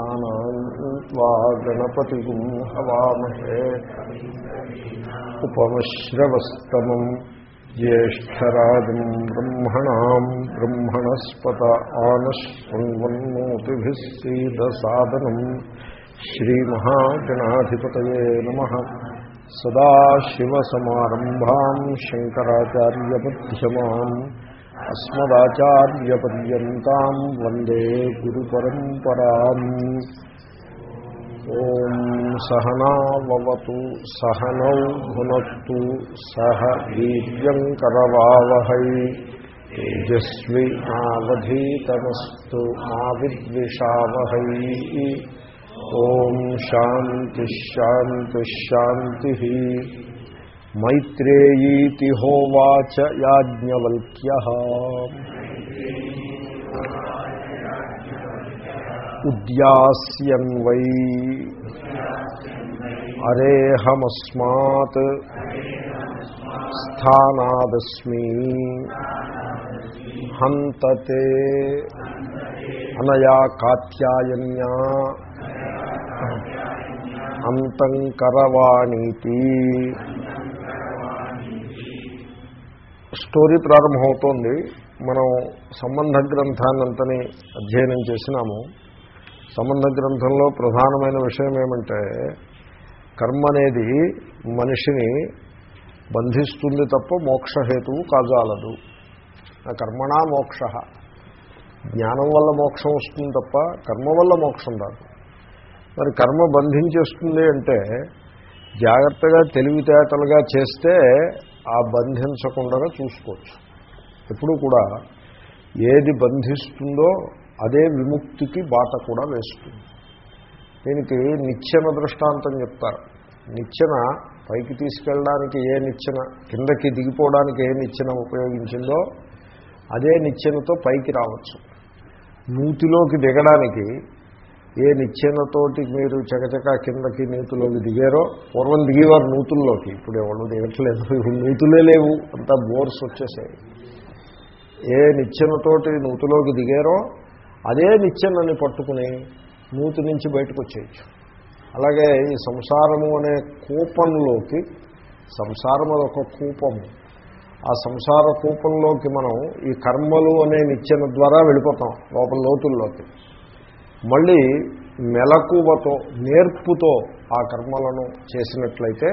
गणानान्त्वा गणपतिगुं हवामहे उपमश्रवस्तमम् ज्येष्ठराजम् ब्रह्मणाम् ब्रह्मणस्पत आनश्वन्वन्मोतिभिः सीदसादनम् श्रीमहागणाधिपतये नमः सदाशिवसमारम्भाम् शङ्कराचार्यमध्यमाम् అస్మదాచార్యపర్యంతం వందే గురు పరంపరా ఓం సహనావతు సహనౌ భునత్తు సహ వీర్యంకరవావహై తేజస్వి నావధీతమస్తు మా విద్విషావహై ఓం శాంతిశాంతిశాంతి మైత్రేయీతి హోవాచ యాజ్ఞవల్క్య ఉద్యాస్యన్ వై అరేహమస్మాత్ స్థానాదస్మి హంతతే అనయా కాత్యాయన్యా అంతం కరవాణీతి స్టోరీ ప్రారంభమవుతోంది. మనం సంబంధ గ్రంథాన్నంతని అధ్యయనం చేసినాము. సంబంధ గ్రంథంలో ప్రధానమైన విషయం ఏమంటే కర్మ అనేది మనిషిని బంధిస్తుంది తప్ప మోక్షహేతువు కాజాలదు. ఆ కర్మణా మోక్ష. జ్ఞానం వల్ల మోక్షం వస్తుంది తప్ప కర్మ వల్ల మోక్షం రాదు. మరి కర్మ బంధించేస్తుంది అంటే జాగ్రత్తగా తెలివితేటలుగా చేస్తే ఆ బంధించకుండా చూసుకోవచ్చు. ఎప్పుడు కూడా ఏది బంధిస్తుందో అదే విముక్తికి బాట కూడా వేస్తుంది. దీనికి నిచ్చెన దృష్టాంతం చెప్తారు. నిచ్చెన పైకి తీసుకెళ్ళడానికి ఏ నిచ్చెన కిందకి దిగిపోవడానికి ఏ నిచ్చెన ఉపయోగించిందో అదే నిచ్చెనతో పైకి రావచ్చు. నూతిలోకి దిగడానికి ఏ నిచ్చెనతోటి మీరు చకచక కిందకి నీతులోకి దిగారో పూర్వం దిగేవారు నూతుల్లోకి. ఇప్పుడు ఎవరు దిగట్లేదు ఇప్పుడు నూతులే లేవు. అంతా బోర్స్ వచ్చేసాయి. ఏ నిచ్చెనతోటి నూతులోకి దిగారో అదే నిచ్చెనని పట్టుకుని నూతి నుంచి బయటకు వచ్చేయచ్చు అలాగే ఈ సంసారము అనే కూపంలోకి సంసారం అదొక కూపము. ఆ సంసార కూపంలోకి మనం ఈ కర్మలు అనే నిచ్చెన ద్వారా వెళ్ళిపోతాం లోపల లోతుల్లోకి. మళ్ళీ మెలకువతో నేర్పుతో ఆ కర్మలను చేసినట్లయితే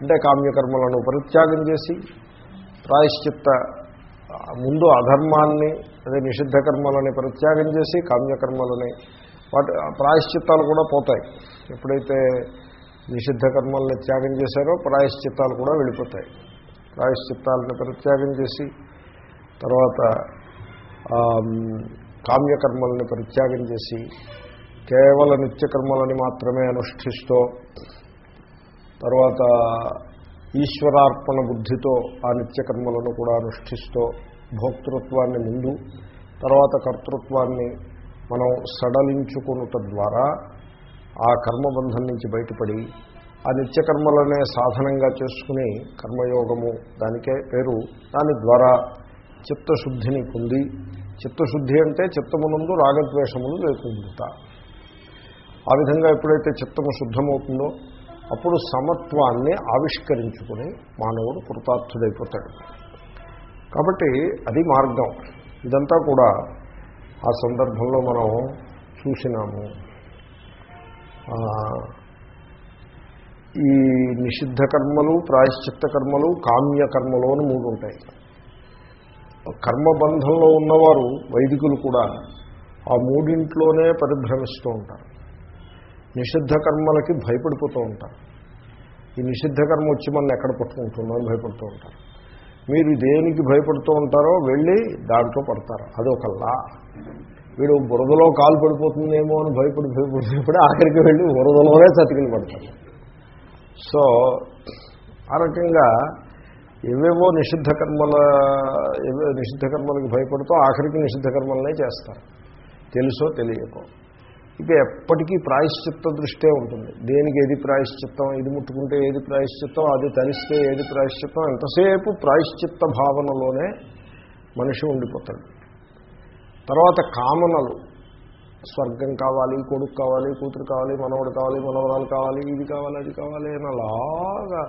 అంటే కామ్యకర్మలను పరిత్యాగం చేసి ప్రాయశ్చిత్త ముందు అధర్మాన్ని అదే నిషిద్ధ కర్మలని పరిత్యాగం చేసి కామ్యకర్మలని వాటి ప్రాయశ్చిత్తాలు కూడా పోతాయి. ఎప్పుడైతే నిషిద్ధ కర్మల్ని త్యాగం చేశారో ప్రాయశ్చిత్తాలు కూడా వెళ్ళిపోతాయి. ప్రాయశ్చిత్తాలను పరిత్యాగం చేసి తర్వాత కామ్యకర్మల్ని పరిత్యాగం చేసి కేవల నిత్యకర్మలని మాత్రమే అనుష్ఠిస్తూ తర్వాత ఈశ్వరార్పణ బుద్ధితో ఆ నిత్యకర్మలను కూడా అనుష్ఠిస్తూ భోక్తృత్వాన్ని ముందు తర్వాత కర్తృత్వాన్ని మనం సడలించుకునుట ద్వారా ఆ కర్మబంధం నుంచి బయటపడి ఆ నిత్యకర్మలనే సాధనంగా చేసుకుని కర్మయోగము దానికే పేరు. దాని ద్వారా చిత్తశుద్ధిని పొంది చిత్తశుద్ధి అంటే చిత్తమునందు రాగద్వేషములు లేకుండా. ఆ విధంగా ఎప్పుడైతే చిత్తము శుద్ధమవుతుందో అప్పుడు సమత్వాన్ని ఆవిష్కరించుకుని మానవుడు కృతార్థుడైపోతాడు. కాబట్టి అది మార్గం. ఇదంతా కూడా ఆ సందర్భంలో మనం చూసినాము. ఈ నిషిద్ధ కర్మలు ప్రాయశ్చిత్త కర్మలు కామ్య కర్మలు అని మూడు ఉంటాయి కర్మబంధంలో ఉన్నవారు వైదికులు కూడా ఆ మూడింట్లోనే పరిభ్రమిస్తూ ఉంటారు. నిషిద్ధ కర్మలకి భయపడిపోతూ ఉంటారు. ఈ నిషిద్ధ కర్మ వచ్చి మనం ఎక్కడ పట్టుకుంటుందో అని భయపడుతూ ఉంటారు. మీరు దేనికి భయపడుతూ ఉంటారో వెళ్ళి దాంట్లో పడతారు. అదొక లా. వీడు బురదలో కాలు పడిపోతుందేమో అని భయపడి భయపడినప్పుడు ఆఖరికి వెళ్ళి బురదలోనే చతికిలు పడతారు. సో ఆ రకంగా ఏవేవో నిషిద్ధ కర్మల ఏవో నిషిద్ధ కర్మలకు భయపడుతూ ఆఖరికి నిషిద్ధ కర్మలనే చేస్తారు. తెలుసో తెలియకో. ఇక ఎప్పటికీ ప్రాయశ్చిత్త దృష్టే ఉంటుంది. దేనికి ఏది ప్రాయశ్చిత్తం? ఇది ముట్టుకుంటే ఏది ప్రాయశ్చిత్తం? అది తలిస్తే ఏది ప్రాయశ్చిత్తం? ఎంతసేపు ప్రాయశ్చిత్త భావనలోనే మనిషి ఉండిపోతాడు. తర్వాత కామనలు. స్వర్గం కావాలి కొడుకు కావాలి కూతురు కావాలి మనవడు కావాలి మనవరాలు కావాలి ఇది కావాలి అది కావాలి అని అలాగా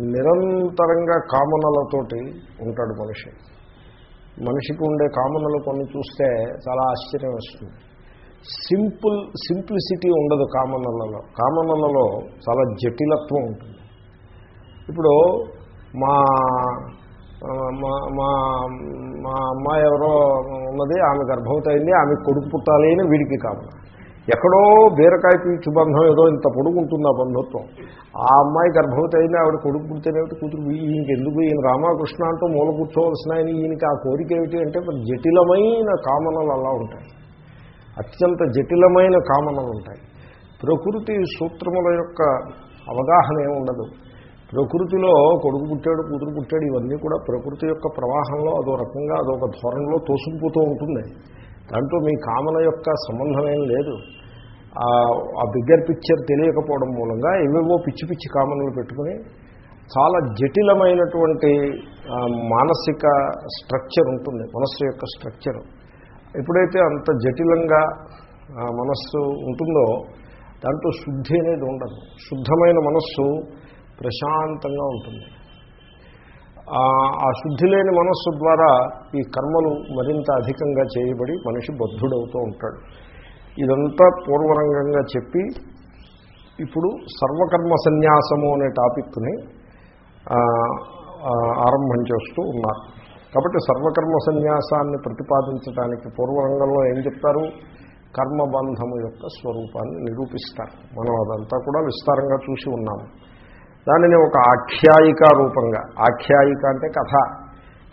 నిరంతరంగా కామనలతోటి ఉంటాడు మనిషి. మనిషికి ఉండే కామనలు కొన్ని చూస్తే చాలా ఆశ్చర్యం వస్తుంది. సింపుల్ సింప్లిసిటీ ఉండదు కామనలలో. కామనలలో చాలా జటిలత్వం ఉంటుంది. ఇప్పుడు మా మా మా మా అమ్మాయి ఎవరో ఉన్నది ఆమె గర్భవతి అయింది ఆమె కొడుకు పుట్టాలి అని వీడికి కామన. ఎక్కడో బీరకాయ పీచు బంధం ఏదో ఇంత పొడుగుంటుంది ఆ బంధుత్వం. ఆ అమ్మాయి గర్భవతి అయినా ఆవిడ కొడుకు పుడితేనేమిటి కూతురు ఈయనకెందుకు? ఈయన రామకృష్ణ అంటూ మూల కూర్చోవలసిన ఆయన ఈయనకి ఆ కోరిక ఏమిటి అంటే జటిలమైన కామనలు అలా ఉంటాయి. అత్యంత జటిలమైన కామనలు ఉంటాయి. ప్రకృతి సూత్రముల యొక్క అవగాహన ఏముండదు ప్రకృతిలో కొడుకు పుట్టాడు కూతురు పుట్టాడు ఇవన్నీ కూడా ప్రకృతి యొక్క ప్రవాహంలో అదో రకంగా అదొక ధోరణిలో తోసుకుపోతూ ఉంటుంది దాంట్లో మీ కామన యొక్క సంబంధం ఏం లేదు. ఆ బిగ్గర్ పిక్చర్ తెలియకపోవడం మూలంగా ఏవేవో పిచ్చి పిచ్చి కామనలు పెట్టుకుని చాలా జటిలమైనటువంటి మానసిక స్ట్రక్చర్ ఉంటుంది మనస్సు యొక్క స్ట్రక్చర్. ఎప్పుడైతే అంత జటిలంగా మనస్సు ఉంటుందో దాంట్లో శుద్ధి అనేది ఉండదు. శుద్ధమైన మనస్సు ప్రశాంతంగా ఉంటుంది. ఆ శుద్ధి లేని మనస్సు ద్వారా ఈ కర్మలు మరింత అధికంగా చేయబడి మనిషి బద్ధుడవుతూ ఉంటాడు. ఇదంతా పూర్వరంగంగా చెప్పి ఇప్పుడు సర్వకర్మ సన్యాసము అనే టాపిక్ని ఆరంభం చేస్తూ ఉన్నారు కాబట్టి సర్వకర్మ సన్యాసాన్ని ప్రతిపాదించడానికి పూర్వరంగంలో ఏం చెప్తారు? కర్మబంధము యొక్క స్వరూపాన్ని నిరూపిస్తారు. మనం అదంతా కూడా విస్తారంగా చూసి ఉన్నాము. దానిని ఒక ఆఖ్యాయిక రూపంగా ఆఖ్యాయిక అంటే కథ.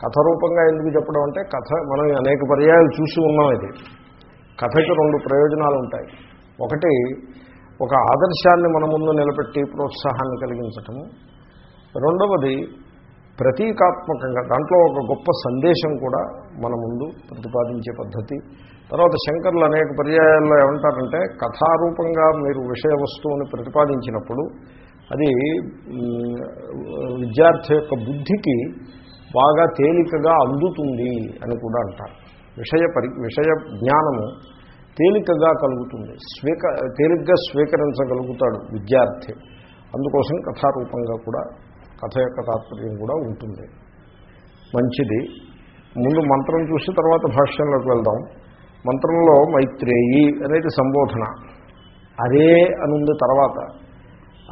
కథ రూపంగా ఎందుకు చెప్పడం అంటే కథ మనం అనేక పర్యాయాలు చూసి ఉన్నాం ఇది. కథకి రెండు ప్రయోజనాలు ఉంటాయి ఒకటి ఒక ఆదర్శాన్ని మన ముందు నిలబెట్టి ప్రోత్సాహాన్ని కలిగించటము. రెండవది ప్రతీకాత్మకంగా దాంట్లో ఒక గొప్ప సందేశం కూడా మన ముందు ప్రతిపాదించే పద్ధతి. తర్వాత శంకర్లు అనేక పర్యాయాల్లో ఏమంటారంటే కథారూపంగా మీరు విషయ వస్తువుని ప్రతిపాదించినప్పుడు అది విద్యార్థి యొక్క బుద్ధికి బాగా తేలికగా అందుతుంది అని కూడా అంటారు. విషయ పరి విషయ జ్ఞానము తేలికగా కలుగుతుంది. స్వీక తేలికగా స్వీకరించగలుగుతాడు విద్యార్థి. అందుకోసం కథారూపంగా కూడా కథ యొక్క తాత్పర్యం కూడా ఉంటుంది. మంచిది. ముందు మంత్రం చూసి తర్వాత భాష్యంలోకి వెళ్దాం. మంత్రంలో మైత్రేయి అనేది సంబోధన. అరే అనుంది తర్వాత.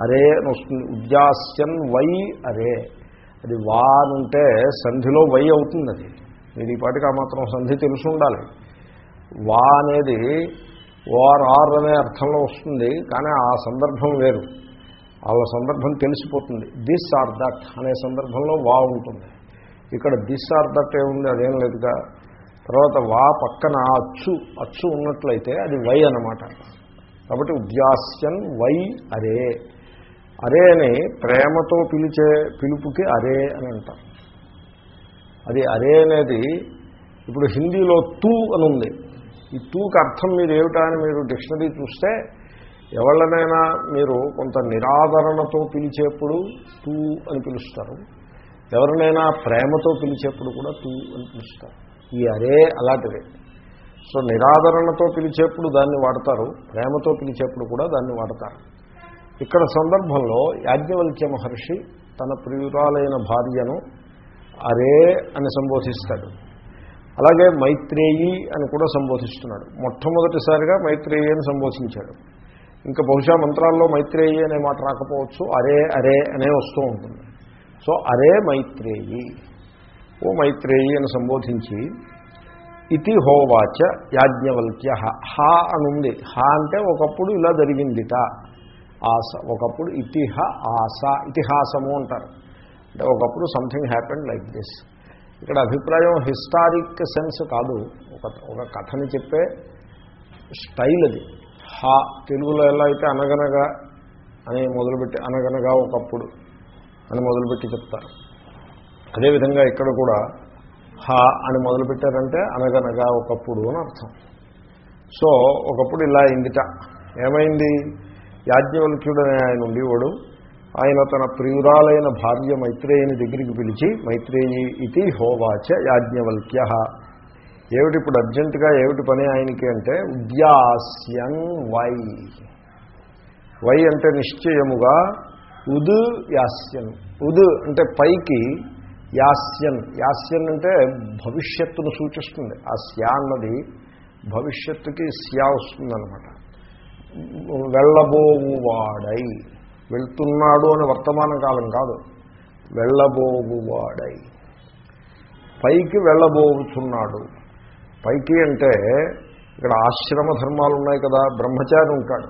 అరే అని వస్తుంది ఉద్యాస్యన్ వై అరే. అది వా అనుంటే సంధిలో వై అవుతుంది అది. మీరు ఈ పాటికి ఆ మాత్రం సంధి తెలిసి ఉండాలి. వా అనేది ఓఆర్ ఆర్ అనే అర్థంలో వస్తుంది కానీ ఆ సందర్భం వేరు. వాళ్ళ సందర్భం తెలిసిపోతుంది. దిస్ ఆర్ దట్ అనే సందర్భంలో వా ఉంటుంది. ఇక్కడ దిస్ ఆర్ దట్ ఏముంది? అదేం లేదుగా. తర్వాత వా పక్కన అచ్చు అచ్చు ఉన్నట్లయితే అది వై అన్నమాట. కాబట్టి ఉద్యాస్యన్ వై అరే. అరే అని ప్రేమతో పిలిచే పిలుపుకి అరే అని అంటారు. అది అరే అనేది ఇప్పుడు హిందీలో తూ అని ఉంది ఈ తూకి అర్థం మీరు ఏమిటా అని మీరు డిక్షనరీ చూస్తే ఎవళ్ళనైనా మీరు కొంత నిరాదరణతో పిలిచేప్పుడు తూ అని పిలుస్తారు. ఎవరినైనా ప్రేమతో పిలిచేప్పుడు కూడా తూ అని పిలుస్తారు. ఈ అరే అలాంటిదే. సో నిరాదరణతో పిలిచేప్పుడు దాన్ని వాడతారు ప్రేమతో పిలిచేప్పుడు కూడా దాన్ని వాడతారు. ఇక్కడ సందర్భంలో యాజ్ఞవల్క్య మహర్షి తన ప్రియురాలైన భార్యను అరే అని సంబోధిస్తాడు. అలాగే మైత్రేయి అని కూడా సంబోధిస్తున్నాడు. మొట్టమొదటిసారిగా మైత్రేయి అని సంబోధించాడు. ఇంకా బహుశా మంత్రాల్లో మైత్రేయి అనే మాట రాకపోవచ్చు అరే అరే అనే వస్తూ ఉంటుంది. సో అరే మైత్రేయి. ఓ మైత్రేయి అని సంబోధించి ఇతి హోవాచ యాజ్ఞవల్క్య. హా అనుంది. హా అంటే ఒకప్పుడు ఇలా జరిగిందిట. ఆస ఒకప్పుడు ఇతిహ ఆస ఇతిహాసము అంటారు. అంటే ఒకప్పుడు సంథింగ్ హ్యాపెండ్ లైక్ దిస్ ఇక్కడ అభిప్రాయం హిస్టారిక్ సెన్స్ కాదు. ఒక ఒక కథని చెప్పే స్టైల్ అది. హా తెలుగులో ఎలా అయితే అనగనగా అని మొదలుపెట్టి అనగనగా ఒకప్పుడు అని మొదలుపెట్టి చెప్తారు. అదేవిధంగా ఇక్కడ కూడా హా అని మొదలుపెట్టారంటే అనగనగా ఒకప్పుడు అని అర్థం. సో ఒకప్పుడు ఇలా అయిందిట. ఏమైంది? యాజ్ఞవల్క్యుడు అనే ఆయన ఉండేవాడు. ఆయన తన ప్రియురాలైన భార్య మైత్రేయుని దగ్గరికి పిలిచి మైత్రేయి ఇది హోవాచ యాజ్ఞవల్క్య. ఏమిటి ఇప్పుడు అర్జెంటుగా ఏమిటి పని ఆయనకి అంటే ఉద్యాస్యం వై. వై అంటే నిశ్చయముగా ఉద్ యాస్యన్ ఉద్ అంటే పైకి యాస్యన్ యాస్యన్ అంటే భవిష్యత్తును సూచిస్తుంది. ఆ స్యా అన్నది భవిష్యత్తుకి స్యా వస్తుందన్నమాట. వెళ్ళబోవువాడై వెళ్తున్నాడు అని వర్తమాన కాలం కాదు. వెళ్ళబోగువాడై. పైకి వెళ్ళబోగుతున్నాడు. పైకి అంటే ఇక్కడ ఆశ్రమ ధర్మాలు ఉన్నాయి కదా బ్రహ్మచారి ఉంటాడు.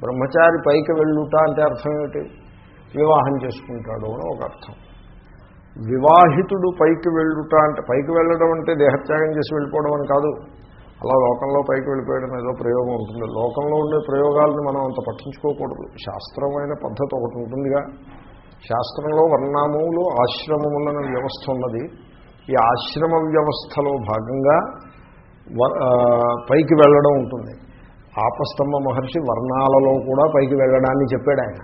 బ్రహ్మచారి పైకి వెళ్ళుట అంటే అర్థం ఏమిటి? వివాహం చేసుకుంటాడు అని ఒక అర్థం. వివాహితుడు పైకి వెళ్ళుట అంటే పైకి వెళ్ళడం అంటే దేహత్యాగం చేసి వెళ్ళిపోవడం అని కాదు. అలా లోకంలో పైకి వెళ్ళిపోయడం ఏదో ప్రయోగం ఉంటుంది. లోకంలో ఉండే ప్రయోగాలను మనం అంత పట్టించుకోకూడదు. శాస్త్రమైన పద్ధతి ఒకటి ఉంటుందిగా. శాస్త్రంలో వర్ణామములు ఆశ్రమములనే వ్యవస్థ ఉన్నది. ఈ ఆశ్రమ వ్యవస్థలో భాగంగా పైకి వెళ్ళడం ఉంటుంది. ఆపస్తంభ మహర్షి వర్ణాలలో కూడా పైకి వెళ్ళడాన్ని చెప్పాడు ఆయన.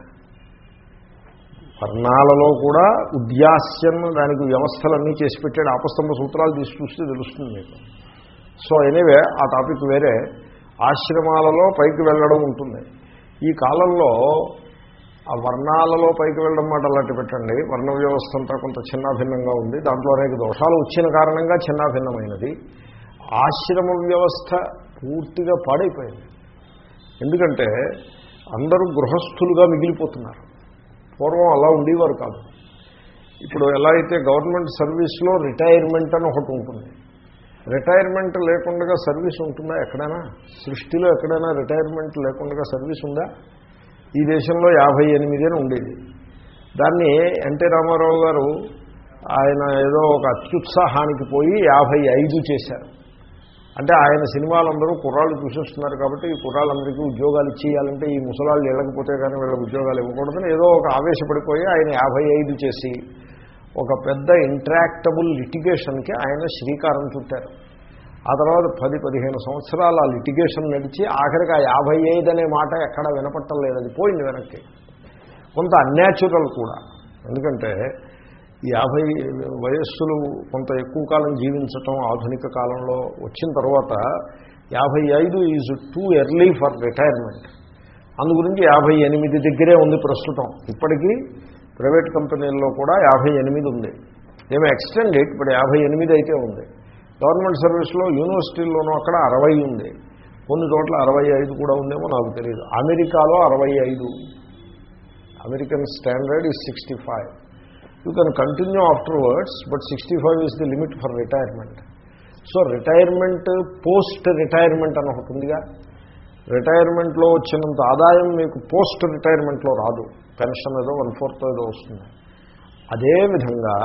వర్ణాలలో కూడా ఉద్యాస్యం దానికి వ్యవస్థలన్నీ చేసి పెట్టాడు. ఆపస్తంభ సూత్రాలు తీసి చూస్తే తెలుస్తుంది మీకు. సో ఎనీవే ఆ టాపిక్ వేరే. ఆశ్రమాలలో పైకి వెళ్ళడం ఉంటుంది. ఈ కాలంలో ఆ వర్ణాలలో పైకి వెళ్ళడం మాట అలాంటి పెట్టండి. వర్ణ వ్యవస్థ అంతా కొంత చిన్నాభిన్నంగా ఉంది. దాంట్లో అనేక దోషాలు వచ్చిన కారణంగా చిన్నాభిన్నమైనది ఆశ్రమ వ్యవస్థ పూర్తిగా పాడైపోయింది. ఎందుకంటే అందరూ గృహస్థులుగా మిగిలిపోతున్నారు. పూర్వం అలా ఉండేవారు కాదు. ఇప్పుడు ఎలా అయితే గవర్నమెంట్ సర్వీస్లో రిటైర్మెంట్ అని ఒకటి ఉంటుంది. రిటైర్మెంట్ లేకుండా సర్వీస్ ఉంటుందా ఎక్కడైనా? సృష్టిలో ఎక్కడైనా రిటైర్మెంట్ లేకుండా సర్వీస్ ఉందా? ఈ దేశంలో యాభై ఎనిమిది ఉండేది. దాన్ని ఎన్టీ రామారావు గారు ఆయన ఏదో ఒక అత్యుత్సాహానికి పోయి యాభై ఐదు చేశారు. అంటే ఆయన సినిమాలందరూ కుర్రాళ్ళు చూసేస్తున్నారు కాబట్టి ఈ కుర్రాళ్ళందరికీ ఉద్యోగాలు ఇచ్చేయాలంటే ఈ ముసలాళ్ళు వెళ్ళకపోతే కానీ వీళ్ళకి ఉద్యోగాలు ఇవ్వకూడదని ఏదో ఒక ఆవేశపడిపోయి ఆయన యాభై ఐదు చేసి ఒక పెద్ద ఇంట్రాక్టబుల్ లిటిగేషన్కి ఆయన శ్రీకారం చుట్టారు. ఆ తర్వాత పది పదిహేను సంవత్సరాలు ఆ లిటిగేషన్ నడిచి ఆఖరికి ఆ యాభై ఐదు అనే మాట ఎక్కడ వినపట్టం లేదు అది పోయింది వెనక్కి. కొంత అన్యాచురల్ కూడా. ఎందుకంటే యాభై వయస్సులు కొంత ఎక్కువ కాలం జీవించటం ఆధునిక కాలంలో వచ్చిన తర్వాత యాభై ఐదు is too early for retirement అందు గురించి యాభై ఎనిమిది దగ్గరే ఉంది ప్రస్తుతం. ఇప్పటికీ ప్రైవేట్ కంపెనీల్లో కూడా యాభై ఎనిమిది ఉంది. ఏమో ఎక్స్టెండ్ ఇట్ ఇప్పుడు యాభై ఎనిమిది అయితే ఉంది. గవర్నమెంట్ సర్వీస్లో యూనివర్సిటీల్లోనూ అక్కడ అరవై ఉంది. కొన్ని చోట్ల అరవై ఐదు కూడా ఉందేమో నాకు తెలియదు అమెరికాలో అరవై ఐదు. American standard is sixty five you can continue afterwards but sixty five is the limit for retirement so retirement post retirement అని ఒకటి ఉందిగా. రిటైర్మెంట్లో వచ్చినంత ఆదాయం మీకు పోస్ట్ రిటైర్మెంట్లో రాదు. పెన్షన్ ఏదో వన్ ఫోర్త్ ఏదో వస్తుంది. అదేవిధంగా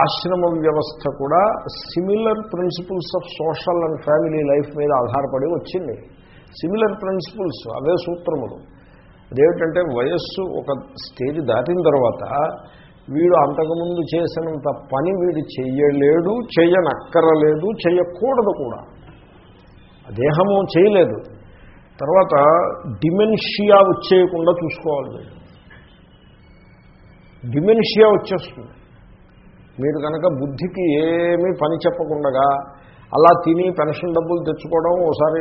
ఆశ్రమ వ్యవస్థ కూడా similar principles of social and family life మీద ఆధారపడి వచ్చింది. సిమిలర్ ప్రిన్సిపల్స్ అవే సూత్రములు. అదేమిటంటే వయస్సు ఒక స్టేజ్ దాటిన తర్వాత వీడు అంతకుముందు చేసినంత పని వీడు చెయ్యలేడు చెయ్యనక్కరలేదు చెయ్యకూడదు కూడా. దేహము చేయలేదు. తర్వాత డిమెన్షియా వచ్చేయకుండా చూసుకోవాలి వీడు. డిమెన్షియా వచ్చేస్తుంది. మీరు కనుక బుద్ధికి ఏమీ పని చెప్పకుండా అలా తిని పెన్షన్ డబ్బులు తెచ్చుకోవడం ఒకసారి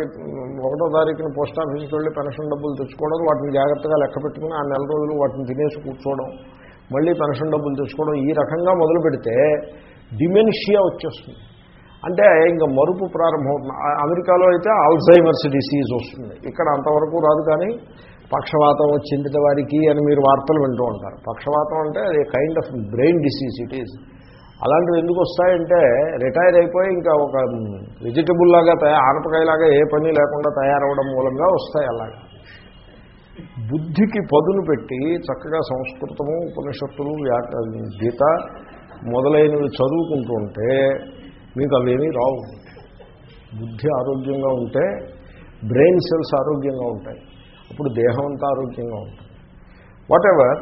ఒకటో తారీఖున పోస్ట్ ఆఫీస్కి వెళ్ళి పెన్షన్ డబ్బులు తెచ్చుకోవడం వాటిని జాగ్రత్తగా లెక్క పెట్టుకుని ఆ నెల రోజులు వాటిని తినేసి కూర్చోవడం మళ్ళీ పెన్షన్ డబ్బులు తెచ్చుకోవడం ఈ రకంగా మొదలు పెడితే డిమెన్షియా వచ్చేస్తుంది. అంటే ఇంకా మరుపు ప్రారంభమవుతుంది అమెరికాలో అయితే ఆల్జైమర్స్ డిసీజ్ వస్తుంది. ఇక్కడ అంతవరకు రాదు కానీ పక్షవాతం వచ్చింది వారికి అని మీరు వార్తలు వింటూ ఉంటారు. పక్షవాతం అంటే అది kind of brain disease it is అలాంటివి ఎందుకు వస్తాయంటే రిటైర్ అయిపోయి ఇంకా ఒక వెజిటబుల్ లాగా తయారు ఆనపకాయలాగా ఏ పని లేకుండా తయారవడం మూలంగా వస్తాయి అలాగా. బుద్ధికి పదును పెట్టి చక్కగా సంస్కృతము ఉపనిషత్తులు గీత మొదలైనవి చదువుకుంటుంటే మీకు అవేమీ రావు. బుద్ధి ఆరోగ్యంగా ఉంటే బ్రెయిన్ సెల్స్ ఆరోగ్యంగా ఉంటాయి. అప్పుడు దేహం అంతా ఆరోగ్యంగా ఉంటుంది. వాటెవర్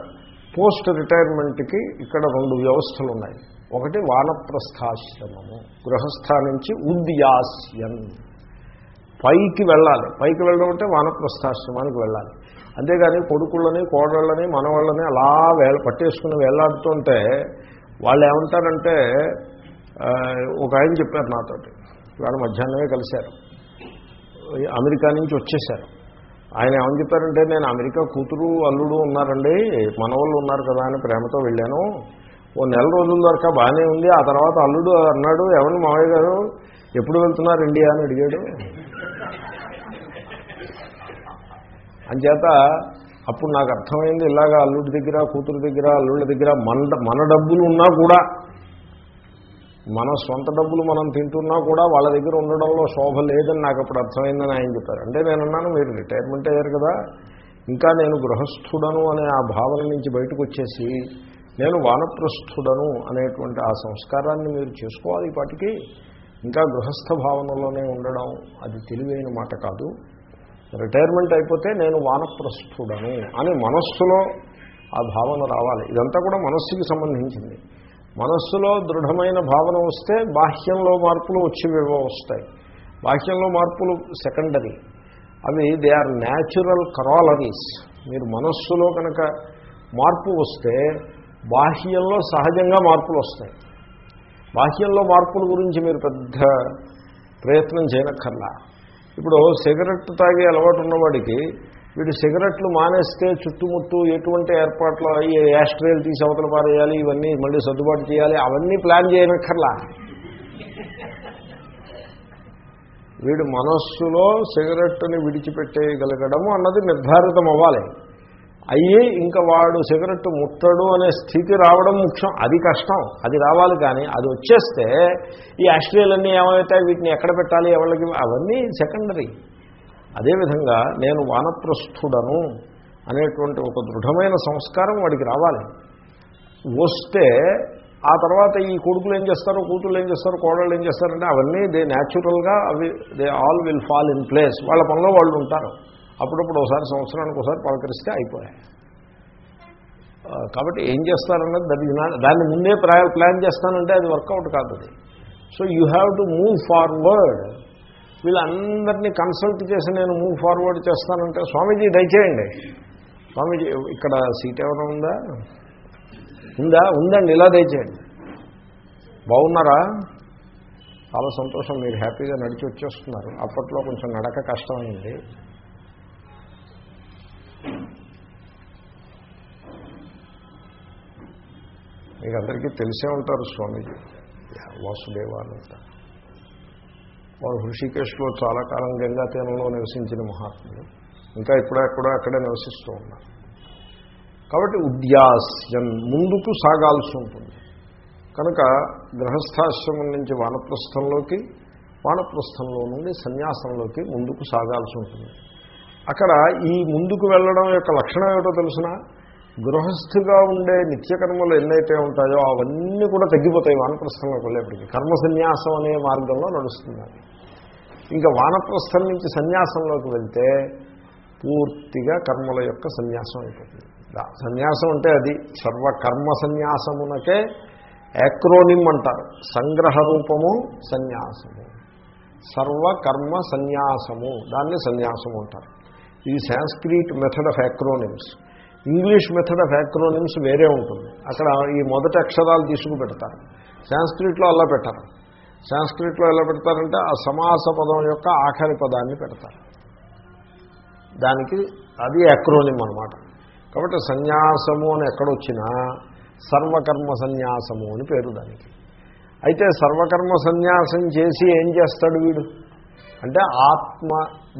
పోస్ట్ రిటైర్మెంట్కి ఇక్కడ రెండు వ్యవస్థలు ఉన్నాయి ఒకటి వానప్రస్థాశ్రమము గృహస్థ నుంచి ఉద్యాస్యం. పైకి వెళ్ళాలి. పైకి వెళ్ళడం అంటే వానప్రస్థాశ్రమానికి వెళ్ళాలి. అంతేగాని కొడుకుళ్ళని కోడళ్ళని మనవాళ్ళని అలా వేళ పట్టేసుకుని వేలాడుతుంటే వాళ్ళు ఏమంటారంటే ఒక ఆయన చెప్పారు నాతోటి. ఇవాళ మధ్యాహ్నమే కలిశారు. అమెరికా నుంచి వచ్చేశారు. ఆయన ఏమని చెప్పారంటే నేను అమెరికా కూతురు అల్లుడు ఉన్నారండి మనవాళ్ళు ఉన్నారు కదా అని ప్రేమతో వెళ్ళాను. ఓ నెల రోజుల దాకా బాగానే ఉంది. ఆ తర్వాత అల్లుడు అన్నాడు ఎవరిని మావయ్య గారు ఎప్పుడు వెళ్తున్నారు ఇండియా? అని అడిగాడు. అంచేత అప్పుడు నాకు అర్థమైంది ఇలాగా అల్లుడి దగ్గర కూతురు దగ్గర అల్లుళ్ళ దగ్గర మన మన డబ్బులు ఉన్నా కూడా మన సొంత డబ్బులు మనం తింటున్నా కూడా వాళ్ళ దగ్గర ఉండడంలో శోభ లేదని నాకు అప్పుడు అర్థమైందని ఆయన చెప్పారు. అంటే నేను అన్నాను మీరు రిటైర్మెంట్ అయ్యారు కదా ఇంకా నేను గృహస్థుడను అనే ఆ భావన నుంచి బయటకు వచ్చేసి నేను వానప్రస్థుడను అనేటువంటి ఆ సంస్కారాన్ని మీరు చేసుకోవాలి ఇప్పటికీ. ఇంకా గృహస్థ భావనలోనే ఉండడం అది తెలివైన మాట కాదు. రిటైర్మెంట్ అయిపోతే నేను వానప్రస్థుడను అని మనస్సులో ఆ భావన రావాలి. ఇదంతా కూడా మనస్సుకి సంబంధించింది. మనస్సులో దృఢమైన భావన వస్తే బాహ్యంలో మార్పులు వచ్చేవేవో వస్తాయి. బాహ్యంలో మార్పులు సెకండరీ. అవి దే ఆర్ న్యాచురల్ కరాలరీస్ మీరు మనస్సులో కనుక మార్పు వస్తే బాహ్యంలో సహజంగా మార్పులు వస్తాయి. బాహ్యంలో మార్పుల గురించి మీరు పెద్ద ప్రయత్నం చేయనక్కర్లా. ఇప్పుడు సిగరెట్ తాగే అలవాటు ఉన్నవాడికి వీడు సిగరెట్లు మానేస్తే చుట్టుముట్టు ఎటువంటి ఏర్పాట్లు అయ్యి యాస్ట్రేలు తీసి అవతల పారేయాలి ఇవన్నీ మళ్ళీ సర్దుబాటు చేయాలి అవన్నీ ప్లాన్ చేయనక్కర్లా. వీడు మనస్సులో సిగరెట్ని విడిచిపెట్టేయగలగడము అన్నది నిర్ధారితం అవ్వాలి. అయ్యి ఇంకా వాడు సిగరెట్ ముట్టడు అనే స్థితి రావడం ముఖ్యం. అది కష్టం. అది రావాలి కానీ అది వచ్చేస్తే ఈ ఆస్ట్రేలన్నీ ఏమవుతాయి? వీటిని ఎక్కడ పెట్టాలి? ఎవరికి అవన్నీ సెకండరీ అదేవిధంగా నేను వానప్రస్థుడను అనేటువంటి ఒక దృఢమైన సంస్కారం వాడికి రావాలి. వస్తే ఆ తర్వాత ఈ కొడుకులు ఏం చేస్తారు కూతుళ్ళు ఏం చేస్తారు కోడళ్ళు ఏం చేస్తారంటే అవన్నీ దే న్యాచురల్గా అవి they all will fall in place. వాళ్ళ పనిలో వాళ్ళు ఉంటారు. అప్పుడప్పుడు ఒకసారి సంవత్సరానికి ఒకసారి పలకరిస్తే అయిపోయాయి. కాబట్టి ఏం చేస్తారన్నది దట్ ఈజ్ నాట్ దాన్ని ముందే ప్లాన్ చేస్తానంటే అది వర్కౌట్ కాదు అది. So you have to move forward వీళ్ళందరినీ కన్సల్ట్ చేసి నేను మూవ్ ఫార్వర్డ్ చేస్తానంటే స్వామీజీ దయచేయండి. స్వామీజీ ఇక్కడ సీట్ ఏమైనా ఉందా? ఉందా? ఉందండి ఇలా దయచేయండి. బాగున్నారా? చాలా సంతోషం మీరు హ్యాపీగా నడిచి వచ్చేస్తున్నారు. అప్పట్లో కొంచెం నడక కష్టమైంది. మీకు అందరికీ తెలిసే ఉంటారు స్వామీజీ. వాసుదేవానంత వారు హృషికేశ్లో చాలా కాలం గంగాతీరంలో నివసించిన మహాత్ములు ఇంకా ఇప్పుడెక్కడో అక్కడే నివసిస్తూ ఉన్నారు కాబట్టి ఉద్యాస్యం ముందుకు సాగాల్సి ఉంటుంది. కనుక గృహస్థాశ్రమం నుంచి వానప్రస్థంలోకి వానప్రస్థంలో నుండి సన్యాసంలోకి ముందుకు సాగాల్సి ఉంటుంది. అక్కడ ఈ ముందుకు వెళ్ళడం యొక్క లక్షణం ఏమిటో తెలిసిన? గృహస్థిగా ఉండే నిత్యకర్మలు ఎన్నైతే ఉంటాయో అవన్నీ కూడా తగ్గిపోతాయి వానప్రస్థంలోకి వెళ్ళేప్పటికీ. కర్మ సన్యాసం అనే మార్గంలో నడుస్తుంది ఇంకా వానప్రస్థం నుంచి సన్యాసంలోకి వెళ్తే పూర్తిగా కర్మల యొక్క సన్యాసం అయిపోతుంది. సన్యాసం అంటే అది సర్వకర్మ సన్యాసమునకే యాక్రోనిమ్ అంటారు. సంగ్రహ రూపము సన్యాసము. సర్వకర్మ సన్యాసము. దాన్ని సన్యాసము అంటారు. ఇది Sanskrit method of acronyms English method of acronyms వేరే ఉంటుంది. అక్కడ ఈ మొదటి అక్షరాలు తీసుకుపెడతారు. సాంస్క్రిట్లో అలా పెట్టారు. సాంస్క్రిట్లో ఎలా పెడతారంటే ఆ సమాస పదం యొక్క ఆఖరి పదాన్ని పెడతారు. దానికి అది అక్రోనిం అనమాట కాబట్టి సన్యాసము అని ఎక్కడొచ్చినా సర్వకర్మ సన్యాసము అని పేరు దానికి. అయితే సర్వకర్మ సన్యాసం చేసి ఏం చేస్తాడు వీడు? అంటే ఆత్మ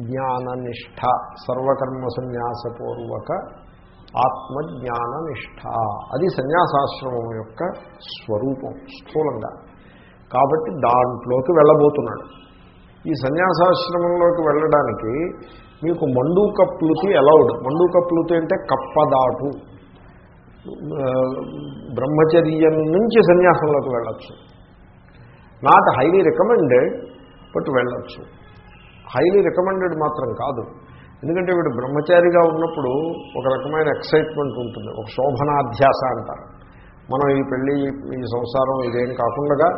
జ్ఞాన నిష్ఠ సర్వకర్మ సన్యాసపూర్వక ఆత్మజ్ఞాన నిష్ఠ అది సన్యాసాశ్రమం యొక్క స్వరూపం స్థూలంగా. కాబట్టి దాంట్లోకి వెళ్ళబోతున్నాడు. ఈ సన్యాసాశ్రమంలోకి వెళ్ళడానికి మీకు మండూక ప్లుతి అలౌడ్ మండూక ప్లుతి అంటే కప్పదాటు. బ్రహ్మచర్యం నుంచి సన్యాసంలోకి వెళ్ళచ్చు. నాట్ హైలీ రికమెండెడ్ బట్ వెళ్ళచ్చు. హైలీ రికమెండెడ్ మాత్రం కాదు. ఎందుకంటే వీడు బ్రహ్మచారిగా ఉన్నప్పుడు ఒక రకమైన ఎక్సైట్మెంట్ ఉంటుంది. ఒక శోభనాధ్యాస అంటారు. మనం ఈ పెళ్ళి ఈ సంసారం ఇదేం కాకుండా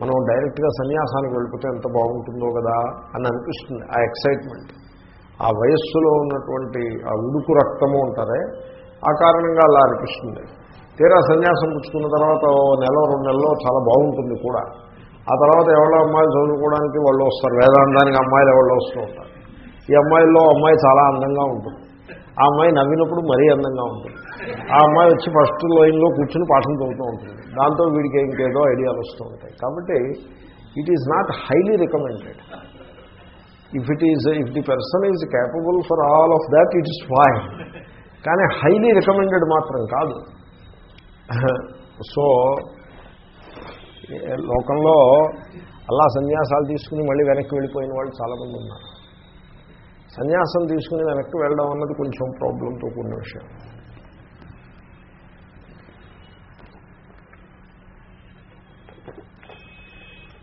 మనం డైరెక్ట్గా సన్యాసానికి వెళ్ళిపోతే ఎంత బాగుంటుందో కదా అని అనిపిస్తుంది ఆ ఎక్సైట్మెంట్. ఆ వయస్సులో ఉన్నటువంటి ఆ ఉడుకు రక్తము ఉంటారే ఆ కారణంగా అలా అనిపిస్తుంది. తీరా సన్యాసం పుచ్చుకున్న తర్వాత నెల రెండు నెలలో చాలా బాగుంటుంది కూడా. ఆ తర్వాత ఎవరో అమ్మాయిలు చదువుకోవడానికి వాళ్ళు వస్తారు వేదాంతానికి అమ్మాయిలు ఎవరో వస్తూ ఉంటారు. ఈ అమ్మాయిల్లో అమ్మాయి చాలా అందంగా ఉంటుంది. ఆ అమ్మాయి నవ్వినప్పుడు మరీ అందంగా ఉంటుంది. ఆ అమ్మాయి వచ్చి ఫస్ట్ లైన్లో కూర్చుని పాఠం చదువుతూ ఉంటుంది. దాంతో వీడికి ఇంకేదో ఐడియాలు వస్తూ ఉంటాయి. కాబట్టి it is not highly recommended if it is if the person is capable for all of that it is fine కానీ హైలీ రికమెండెడ్ మాత్రం కాదు. సో లోకంలో అలా సన్యాసాలు తీసుకుని మళ్ళీ వెనక్కి వెళ్ళిపోయిన వాళ్ళు చాలామంది ఉన్నారు. సన్యాసం తీసుకుని వెనక్కి వెళ్ళడం అన్నది కొంచెం ప్రాబ్లంతో కూడిన విషయం.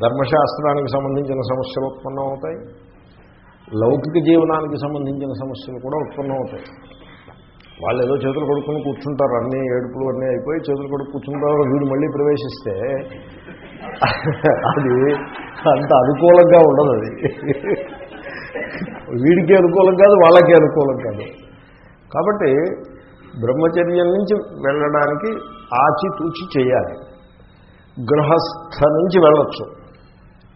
ధర్మశాస్త్రానికి సంబంధించిన సమస్యలు ఉత్పన్నం అవుతాయి. లౌకిక జీవనానికి సంబంధించిన సమస్యలు కూడా ఉత్పన్నం అవుతాయి. వాళ్ళు ఏదో చేతులు కొడుకుని కూర్చుంటారు. అన్నీ ఏడుపులు అన్నీ అయిపోయి చేతులు కొడుకు కూర్చుంటారు. వీడు మళ్ళీ ప్రవేశిస్తే అది అంత అనుకూలంగా ఉండదు అది. వీడికి అనుకూలం కాదు వాళ్ళకి అనుకూలం కాదు. కాబట్టి బ్రహ్మచర్యం నుంచి వెళ్ళడానికి ఆచితూచి చేయాలి. గృహస్థ నుంచి వెళ్ళొచ్చు.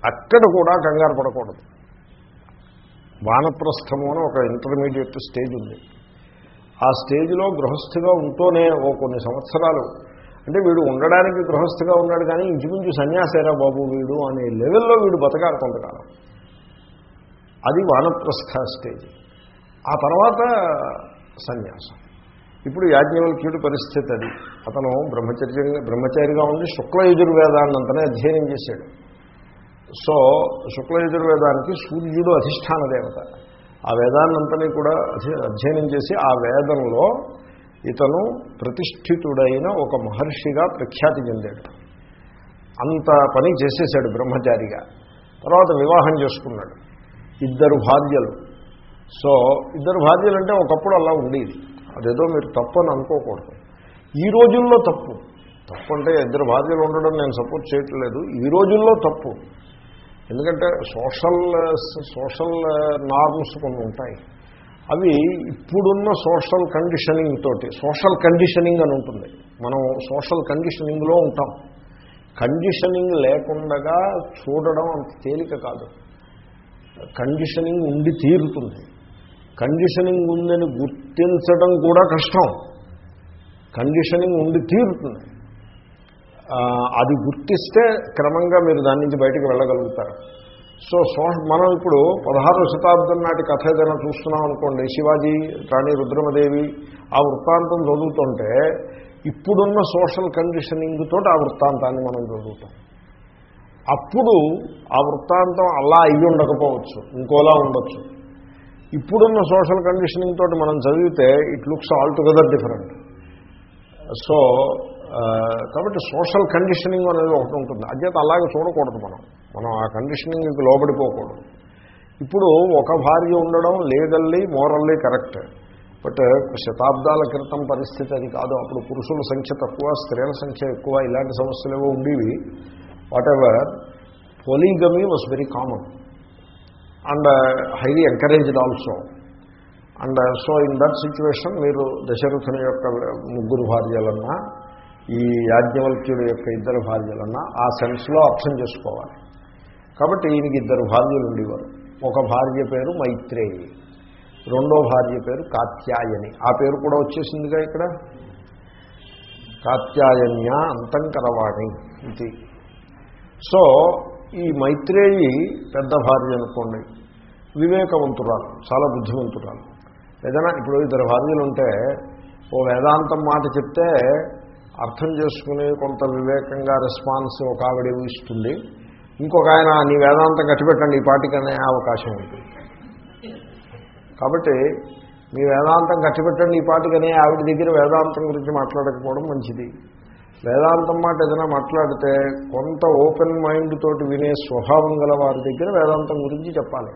అక్కడ కూడా కంగారు పడకూడదు. వానప్రస్థము అని ఒక ఇంటర్మీడియట్ స్టేజ్ ఉంది. ఆ స్టేజ్లో గృహస్థిగా ఉంటూనే ఓ కొన్ని సంవత్సరాలు. అంటే వీడు ఉండడానికి గృహస్థిగా ఉన్నాడు కానీ ఇంచుమించు సన్యాసేరా బాబు వీడు అనే లెవెల్లో వీడు బతకాలి కొంతకాలం. అది వానప్రస్థ స్టేజ్. ఆ తర్వాత సన్యాసం. ఇప్పుడు యాజ్ఞవల్క్యుడి పరిస్థితి అది. అతను బ్రహ్మచర్యంగా బ్రహ్మచారిగా ఉండి శుక్ల యజుర్వేదాన్నంతనే అధ్యయనం చేశాడు. సో శుక్లయజుర్వేదానికి సూర్యుడు అధిష్టాన దేవత. ఆ వేదాన్నంతని కూడా అధ్యయనం చేసి ఆ వేదంలో ఇతను ప్రతిష్ఠితుడైన ఒక మహర్షిగా ప్రఖ్యాతి చెందాడు. అంత పని చేసేసాడు బ్రహ్మచారిగా. తర్వాత వివాహం చేసుకున్నాడు. ఇద్దరు భార్యలు. సో ఇద్దరు భార్యలు అంటే ఒకప్పుడు అలా ఉండేది. అదేదో మీరు తప్పు అని అనుకోకూడదు. ఈ రోజుల్లో తప్పు. తప్పు అంటే ఇద్దరు భార్యలు ఉండడం నేను సపోర్ట్ చేయట్లేదు. ఈ రోజుల్లో తప్పు. ఎందుకంటే సోషల్ సోషల్ నార్మ్స్ కొన్ని ఉంటాయి. అవి ఇప్పుడున్న సోషల్ కండిషనింగ్ తోటి సోషల్ కండిషనింగ్ అని ఉంటుంది. మనం సోషల్ కండిషనింగ్లో ఉంటాం. కండిషనింగ్ లేకుండా చూడడం అంత తేలిక కాదు. కండిషనింగ్ ఉండి తీరుతుంది. కండిషనింగ్ ఉందని గుర్తించడం కూడా కష్టం. కండిషనింగ్ ఉండి తీరుతుంది. అది గుర్తిస్తే క్రమంగా మీరు దాని నుంచి బయటకు వెళ్ళగలుగుతారు. సో సో మనం ఇప్పుడు పదహారవ శతాబ్దం నాటి కథ ఏదైనా చూస్తున్నాం అనుకోండి. శివాజీ రాణి రుద్రమదేవి ఆ వృత్తాంతం చదువుతుంటే ఇప్పుడున్న సోషల్ కండిషనింగ్ తోటి ఆ వృత్తాంతాన్ని మనం చదువుతాం. అప్పుడు ఆ వృత్తాంతం అలా అయ్యి ఉండకపోవచ్చు ఇంకోలా ఉండొచ్చు. ఇప్పుడున్న సోషల్ కండిషనింగ్ తోటి మనం చదివితే it looks all together different so కాబట్టి సోషల్ కండిషనింగ్ అనేది ఒకటి ఉంటుంది. అధ్యత అలాగే చూడకూడదు మనం. మనం ఆ కండిషనింగ్కి లోబడిపోకూడదు. ఇప్పుడు ఒక భార్య ఉండడం లీగల్లీ మోరల్లీ కరెక్ట్ బట్ శతాబ్దాల క్రితం పరిస్థితి అది కాదు. అప్పుడు పురుషుల సంఖ్య తక్కువ స్త్రీల సంఖ్య ఎక్కువ ఇలాంటి సమస్యలు ఏవో ఉండేవి. Whatever polygamy was very common and highly encouraged also and so in that situation మీరు దశరథుని యొక్క ముగ్గురు భార్యలన్నా ఈ యాజ్ఞవల్క్యుడి యొక్క ఇద్దరు భార్యలన్నా ఆ సెన్స్లో అర్థం చేసుకోవాలి. కాబట్టి ఈయనకి ఇద్దరు భార్యలు ఉండేవారు. ఒక భార్య పేరు మైత్రేయి రెండో భార్య పేరు కాత్యాయని. ఆ పేరు కూడా వచ్చేసిందిగా ఇక్కడ? కాత్యాయన్య అంతంకరవాణి ఇది. సో ఈ మైత్రేయి పెద్ద భార్య అనుకోండి. వివేకవంతురాలు చాలా బుద్ధిమంతురాలు. ఏదైనా ఇప్పుడు ఇద్దరు భార్యలు ఉంటే ఓ వేదాంతం మాట చెప్తే అర్థం చేసుకుని కొంత వివేకంగా రెస్పాన్స్ ఒక ఆవిడ ఇస్తుంది ఇంకొక ఆయన నీ వేదాంతం కట్టిపెట్టండి ఈ పాటికనే అవకాశం ఉంటుంది కాబట్టి మీ వేదాంతం కట్టిపెట్టండి ఈ పాటికనే ఆవిడ దగ్గర వేదాంతం గురించి మాట్లాడకపోవడం మంచిది. వేదాంతం మాట ఏదైనా మాట్లాడితే కొంత ఓపెన్ మైండ్ తోటి వినే స్వభావం గల వారి దగ్గర వేదాంతం గురించి చెప్పాలి.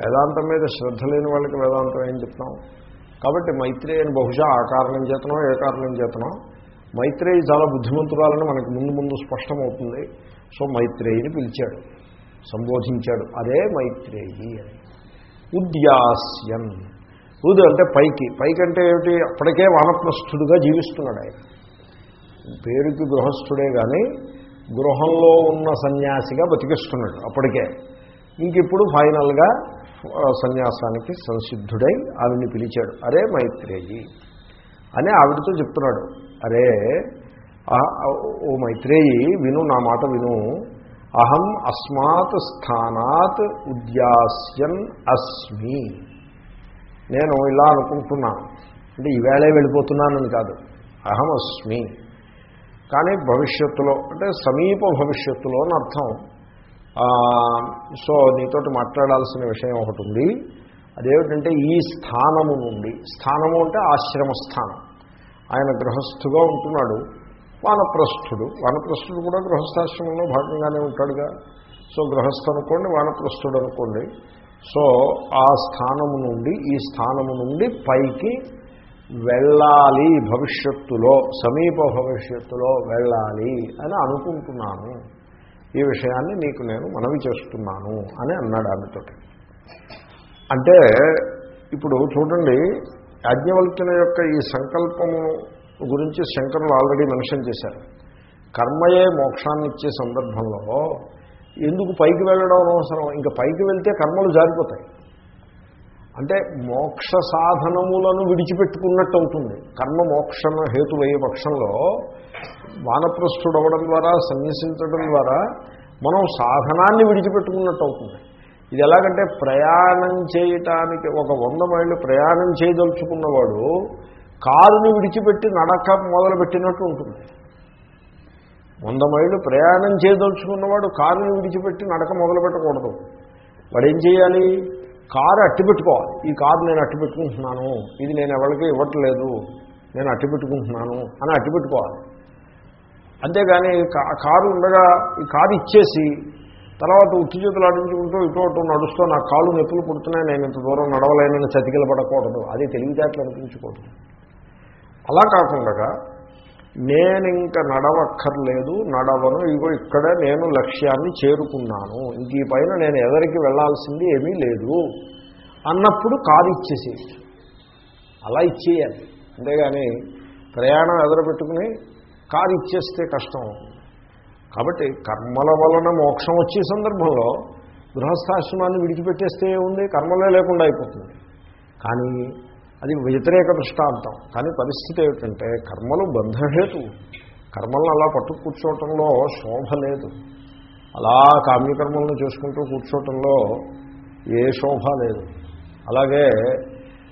వేదాంతం మీద శ్రద్ధ లేని వాళ్ళకి వేదాంతం ఏం చెప్తాం? కాబట్టి మైత్రేయని బహుశా ఆ కారణం చేతనో ఏ కారణం చేతనో మైత్రేయి చాలా బుద్ధిమంతురాలని మనకి ముందు ముందు స్పష్టమవుతుంది. సో మైత్రేయిని పిలిచాడు సంబోధించాడు అదే మైత్రేయి అని. ఉద్యాస్యన్. ఉద్ అంటే పైకి పైకి అంటే ఏమిటి? అప్పటికే వానప్రస్థుడుగా జీవిస్తున్నాడు ఆయన. పేరుకి గృహస్థుడే కానీ గృహంలో ఉన్న సన్యాసిగా బతికిస్తున్నాడు అప్పటికే. ఇంక ఇప్పుడు ఫైనల్గా సన్యాసానికి సంసిద్ధుడై ఆవిడ్ని పిలిచాడు. అరే మైత్రేయి అని ఆవిడతో చెప్తున్నాడు. అరే ఓ మైత్రేయి విను నా మాట విను. అహం అస్మాత్ స్థానాత్ ఉద్యాస్యన్ అస్మి. నేను ఇలా అనుకుంటున్నాను అంటే ఈవేళే వెళ్ళిపోతున్నానని కాదు. అహం అస్మి. కానీ భవిష్యత్తులో అంటే సమీప భవిష్యత్తులో అని అర్థం. సో నీతోటి మాట్లాడాల్సిన విషయం ఒకటి ఉంది. అదేమిటంటే ఈ స్థానము నుండి స్థానము అంటే ఆశ్రమ స్థానం. ఆయన గృహస్థుగా ఉంటున్నాడు వానప్రస్థుడు. వానప్రస్థుడు కూడా గృహస్థాశ్రమంలో భాగంగానే ఉంటాడుగా. సో గృహస్థ అనుకోండి వానప్రస్థుడు అనుకోండి సో ఆ స్థానము నుండి ఈ స్థానము నుండి పైకి వెళ్ళాలి భవిష్యత్తులో సమీప భవిష్యత్తులో వెళ్ళాలి అని అనుకుంటున్నాను. ఈ విషయాన్ని నీకు నేను మనవి చేస్తున్నాను అని అన్నాడు ఆమెతో అంటే ఇప్పుడు చూడండి యాజ్ఞవల్క్యుల యొక్క ఈ సంకల్పము గురించి శంకరులు ఆల్రెడీ మెన్షన్ చేశారు. కర్మయే మోక్షాన్ని ఇచ్చే సందర్భంలో ఎందుకు పైకి వెళ్ళడం అవసరం ఇంకా పైకి వెళ్తే కర్మలు జారిపోతాయి. అంటే మోక్ష సాధనములను విడిచిపెట్టుకున్నట్టు అవుతుంది కర్మ మోక్షణ హేతువయ్యే పక్షంలో వానప్రస్థుడు అవ్వడం ద్వారా సన్యసించడం ద్వారా మనం సాధనాన్ని విడిచిపెట్టుకున్నట్టు అవుతుంది ఇది ఎలాగంటే ప్రయాణం చేయటానికి ఒక వంద మైళ్ళు ప్రయాణం చేయదలుచుకున్నవాడు కారుని విడిచిపెట్టి నడక మొదలుపెట్టినట్టు ఉంటుంది. వంద మైళ్ళు ప్రయాణం చేయదలుచుకున్నవాడు కారుని విడిచిపెట్టి నడక మొదలు పెట్టకూడదు వాడు ఏం చేయాలి? కారు అట్టిపెట్టుకోవాలి. ఈ కారు నేను అట్టిపెట్టుకుంటున్నాను. ఇది నేను ఎవరికి ఇవ్వట్లేదు. నేను అట్టిపెట్టుకుంటున్నాను అని అట్టిపెట్టుకోవాలి. అంతేగాని కారు ఉండగా ఈ కారు ఇచ్చేసి తర్వాత ఉత్తి చేతులు ఆడించుకుంటూ ఇటు అటు నడుస్తూ నా కాళ్ళు నొప్పులు పుడుతున్నాయి నేను ఇంత దూరం నడవలేనని చతికిల పడకూడదు అది తెలివితేటలు అనిపించకూడదు. అలా కాకుండా నేను ఇంకా నడవక్కర్లేదు నడవను ఇగో ఇక్కడే నేను లక్ష్యాన్ని చేరుకున్నాను ఇంక ఈ పైన నేను ఎదరికి వెళ్ళాల్సింది ఏమీ లేదు అన్నప్పుడు కారు ఇచ్చేసి అలా ఇచ్చేయాలి. అంతేగాని ప్రయాణం ఎదరపెట్టుకుని కారు ఇచ్చేస్తే కష్టం కాబట్టి కర్మల వలన మోక్షం వచ్చే సందర్భంలో గృహస్థాశ్రమాన్ని విడిచిపెట్టేస్తే ఉంది కర్మలే లేకుండా అయిపోతుంది. కానీ అది వ్యతిరేక దృష్టాంతం. కానీ పరిస్థితి ఏమిటంటే కర్మలు బంధహేతు. కర్మలను అలా పట్టు కూర్చోవటంలో శోభ లేదు. అలా కామ్యకర్మలను చేసుకుంటూ కూర్చోవటంలో ఏ శోభ లేదు. అలాగే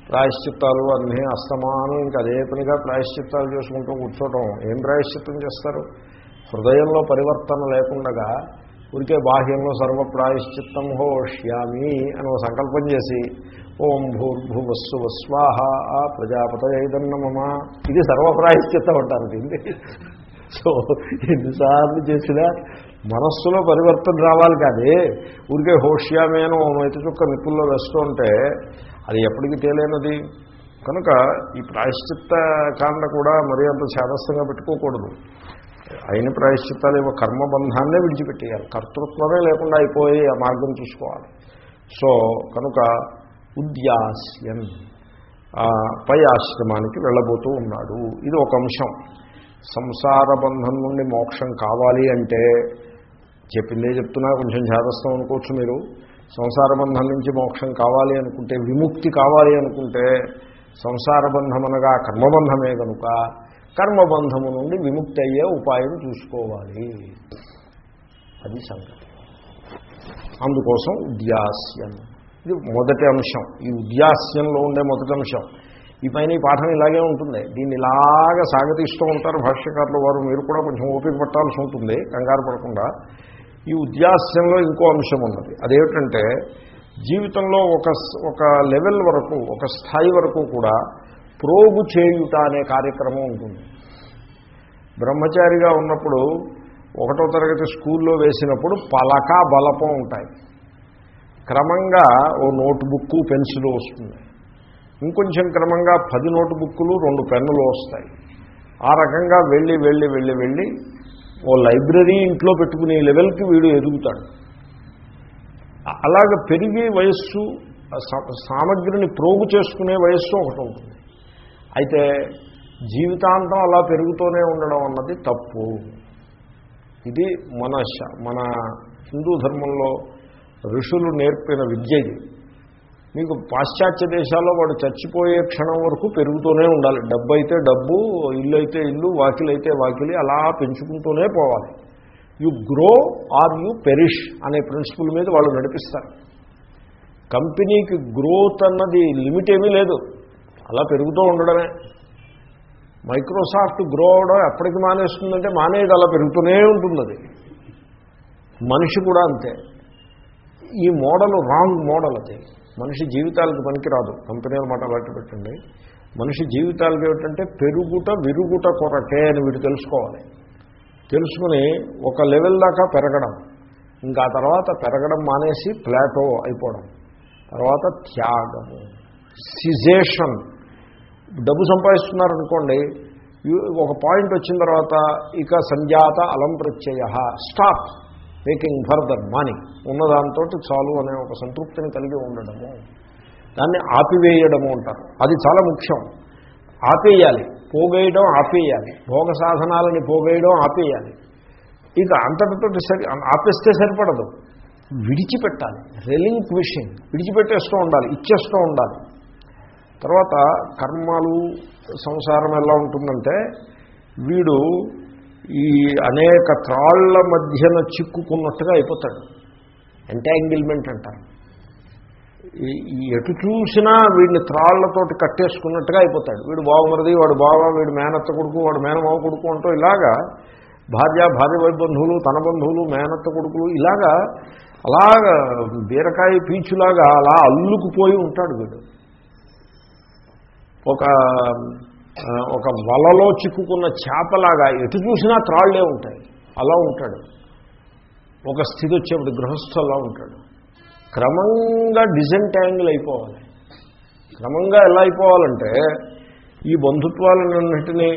ప్రాయశ్చిత్తాలు అన్నీ అస్తమానం ఇంకా అదే పనిగా ప్రాయశ్చిత్తాలు చేసుకుంటూ కూర్చోవటం ఏం ప్రాయశ్చిత్తం చేస్తారు? హృదయంలో పరివర్తన లేకుండగా ఊరికే బాహ్యంలో సర్వ ప్రాయశ్చిత్తం హోష్యామి అని ఒక సంకల్పం చేసి ఓం భూర్భువస్సు వస్వాహ ప్రజాపతయదన్నమమ ఇది సర్వప్రాయశ్చిత్తం అంటారు దీన్ని. సో ఎన్నిసార్లు చేసినా మనస్సులో పరివర్తన రావాలి కానీ ఊరికే హోష్యామేనో మైత చుక్క నిప్పుల్లో వేస్తూ ఉంటే అది ఎప్పటికీ తేలేనది. కనుక ఈ ప్రాయశ్చిత్త కాండ కూడా మరీ అంత చేదస్తంగా పెట్టుకోకూడదు. అయిన ప్రాయశ్చిత్తాలు ఏవో కర్మబంధాన్నే విడిచిపెట్టేయాలి. కర్తృత్వమే లేకుండా అయిపోయి ఆ మార్గం చూసుకోవాలి. సో కనుక ఉద్యాస్యన్ ఆ, పై ఆశ్రమానికి వెళ్ళబోతూ ఉన్నాడు. ఇది ఒక అంశం. సంసార బంధం నుండి మోక్షం కావాలి అంటే చెప్పిందే చెప్తున్నా కొంచెం జాగ్రత్తం అనుకోవచ్చు మీరు. సంసార బంధం నుంచి మోక్షం కావాలి అనుకుంటే విముక్తి కావాలి అనుకుంటే సంసార బంధం అనగా కర్మబంధమే కనుక కర్మబంధము నుండి విముక్తి అయ్యే ఉపాయం చూసుకోవాలి. అది సంగతి. అందుకోసం ఉద్యాస్యం. ఇది మొదటి అంశం. ఈ ఉద్యాస్యంలో ఉండే మొదటి అంశం. ఈ పైన ఈ పాఠం ఇలాగే ఉంటుంది. దీన్ని ఇలాగ సాగతీస్తూ ఉంటారు భాష్యకారులు వారు. మీరు కూడా కొంచెం ఓపిక పట్టాల్సి ఉంటుంది కంగారు పడకుండా. ఈ ఉద్యాస్యంలో ఇంకో అంశం ఉన్నది. అదేమిటంటే జీవితంలో ఒక ఒక లెవెల్ వరకు ఒక స్థాయి వరకు కూడా ప్రోగు చేయుట అనే కార్యక్రమం ఉంటుంది. బ్రహ్మచారిగా ఉన్నప్పుడు ఒకటో తరగతి స్కూల్లో వేసినప్పుడు పలక బలపం ఉంటాయి. క్రమంగా ఓ నోట్బుక్ పెన్సిల్ వస్తుంది. ఇంకొంచెం క్రమంగా పది నోట్బుక్లు రెండు పెన్నులు వస్తాయి. ఆ రకంగా వెళ్ళి వెళ్ళి వెళ్ళి వెళ్ళి ఓ లైబ్రరీ ఇంట్లో పెట్టుకునే లెవెల్కి వీడు ఎదుగుతాడు. అలాగ పెరిగే వయస్సు ఆ సా- సామగ్రిని ప్రోగు చేసుకునే వయస్సు ఒకటి ఉంటుంది. అయితే జీవితాంతం అలా పెరుగుతూనే ఉండడం అన్నది తప్పు. ఇది మన మన హిందూ ధర్మంలో ఋషులు నేర్పిన విద్య ఇది. మీకు పాశ్చాత్య దేశాల్లో వాడు చచ్చిపోయే క్షణం వరకు పెరుగుతూనే ఉండాలి. డబ్బు అయితే డబ్బు ఇల్లు అయితే ఇల్లు వాకిలి అయితే వాకిలి అలా పెంచుకుంటూనే పోవాలి. You grow or you perish అనే ప్రిన్సిపల్ మీద వాళ్ళు నడిపిస్తారు. కంపెనీకి గ్రోత్ అన్నది లిమిట్ ఏమీ లేదు. అలా పెరుగుతూ ఉండడమే. మైక్రోసాఫ్ట్ గ్రో అవడం ఎప్పటికి మానేస్తుందంటే మానేది అలా పెరుగుతూనే ఉంటుంది మనిషి కూడా అంతే. ఈ మోడల్ రాంగ్ మోడల్ అది. మనిషి జీవితాలకు పనికిరాదు. కంపెనీల మాట బట్టి పెట్టండి. మనిషి జీవితాలకు ఏమిటంటే పెరుగుట విరుగుట కొరకే అని వీడు తెలుసుకోవాలి. తెలుసుకుని ఒక లెవెల్ దాకా పెరగడం. ఇంకా తర్వాత పెరగడం మానేసి ప్లాటో అయిపోవడం. తర్వాత త్యాగము. సిజేషన్ డబ్బు సంపాదిస్తున్నారనుకోండి ఒక పాయింట్ వచ్చిన తర్వాత ఇక సంజాత అలం ప్రత్యయ స్టాప్ మేకింగ్ ఫర్దర్ మనీ ఉన్నదాంతో చాలు అనే ఒక సంతృప్తిని కలిగి ఉండడము. దాన్ని ఆపివేయడము అంటారు. అది చాలా ముఖ్యం. ఆపేయాలి. పోగేయడం ఆపేయాలి. భోగ సాధనాలని పోగేయడం ఆపేయాలి. ఇక అంతటితో సరి ఆపేస్తే సరిపడదు. విడిచిపెట్టాలి. రెలింక్ విషయం విడిచిపెట్టేస్తూ ఉండాలి. ఇచ్చేస్తూ ఉండాలి. తర్వాత కర్మలు సంసారం ఎలా ఉంటుందంటే వీడు ఈ అనేక త్రాళ్ళ మధ్యన చిక్కుకున్నట్టుగా అయిపోతాడు. ఎంటాంగిల్మెంట్ అంటారు. ఈ- ఎటు చూసినా వీడిని త్రాళ్ళతోటి కట్టేసుకున్నట్టుగా అయిపోతాడు. వీడు బావమరిది వాడు బావ వీడు మేనత్త కొడుకు వాడు మేనమావ కొడుకు అంటూ ఇలాగా భార్య భార్య బంధువులు తన బంధువులు మేనత్త కొడుకులు ఇలాగా అలాగా బీరకాయ పీచులాగా అలా అల్లుకుపోయి ఉంటాడు వీడు. ఒక ఒక వలలో చిక్కుకున్న చేపలాగా ఎటు చూసినా త్రాళ్ళే ఉంటాయి. అలా ఉంటాడు. ఒక స్థితి వచ్చేప్పుడు గృహస్థు అలా ఉంటాడు. క్రమంగా డిజెంటాంగిల్ అయిపోవాలి. క్రమంగా ఎలా అయిపోవాలంటే ఈ బంధుత్వాలన్నింటినీ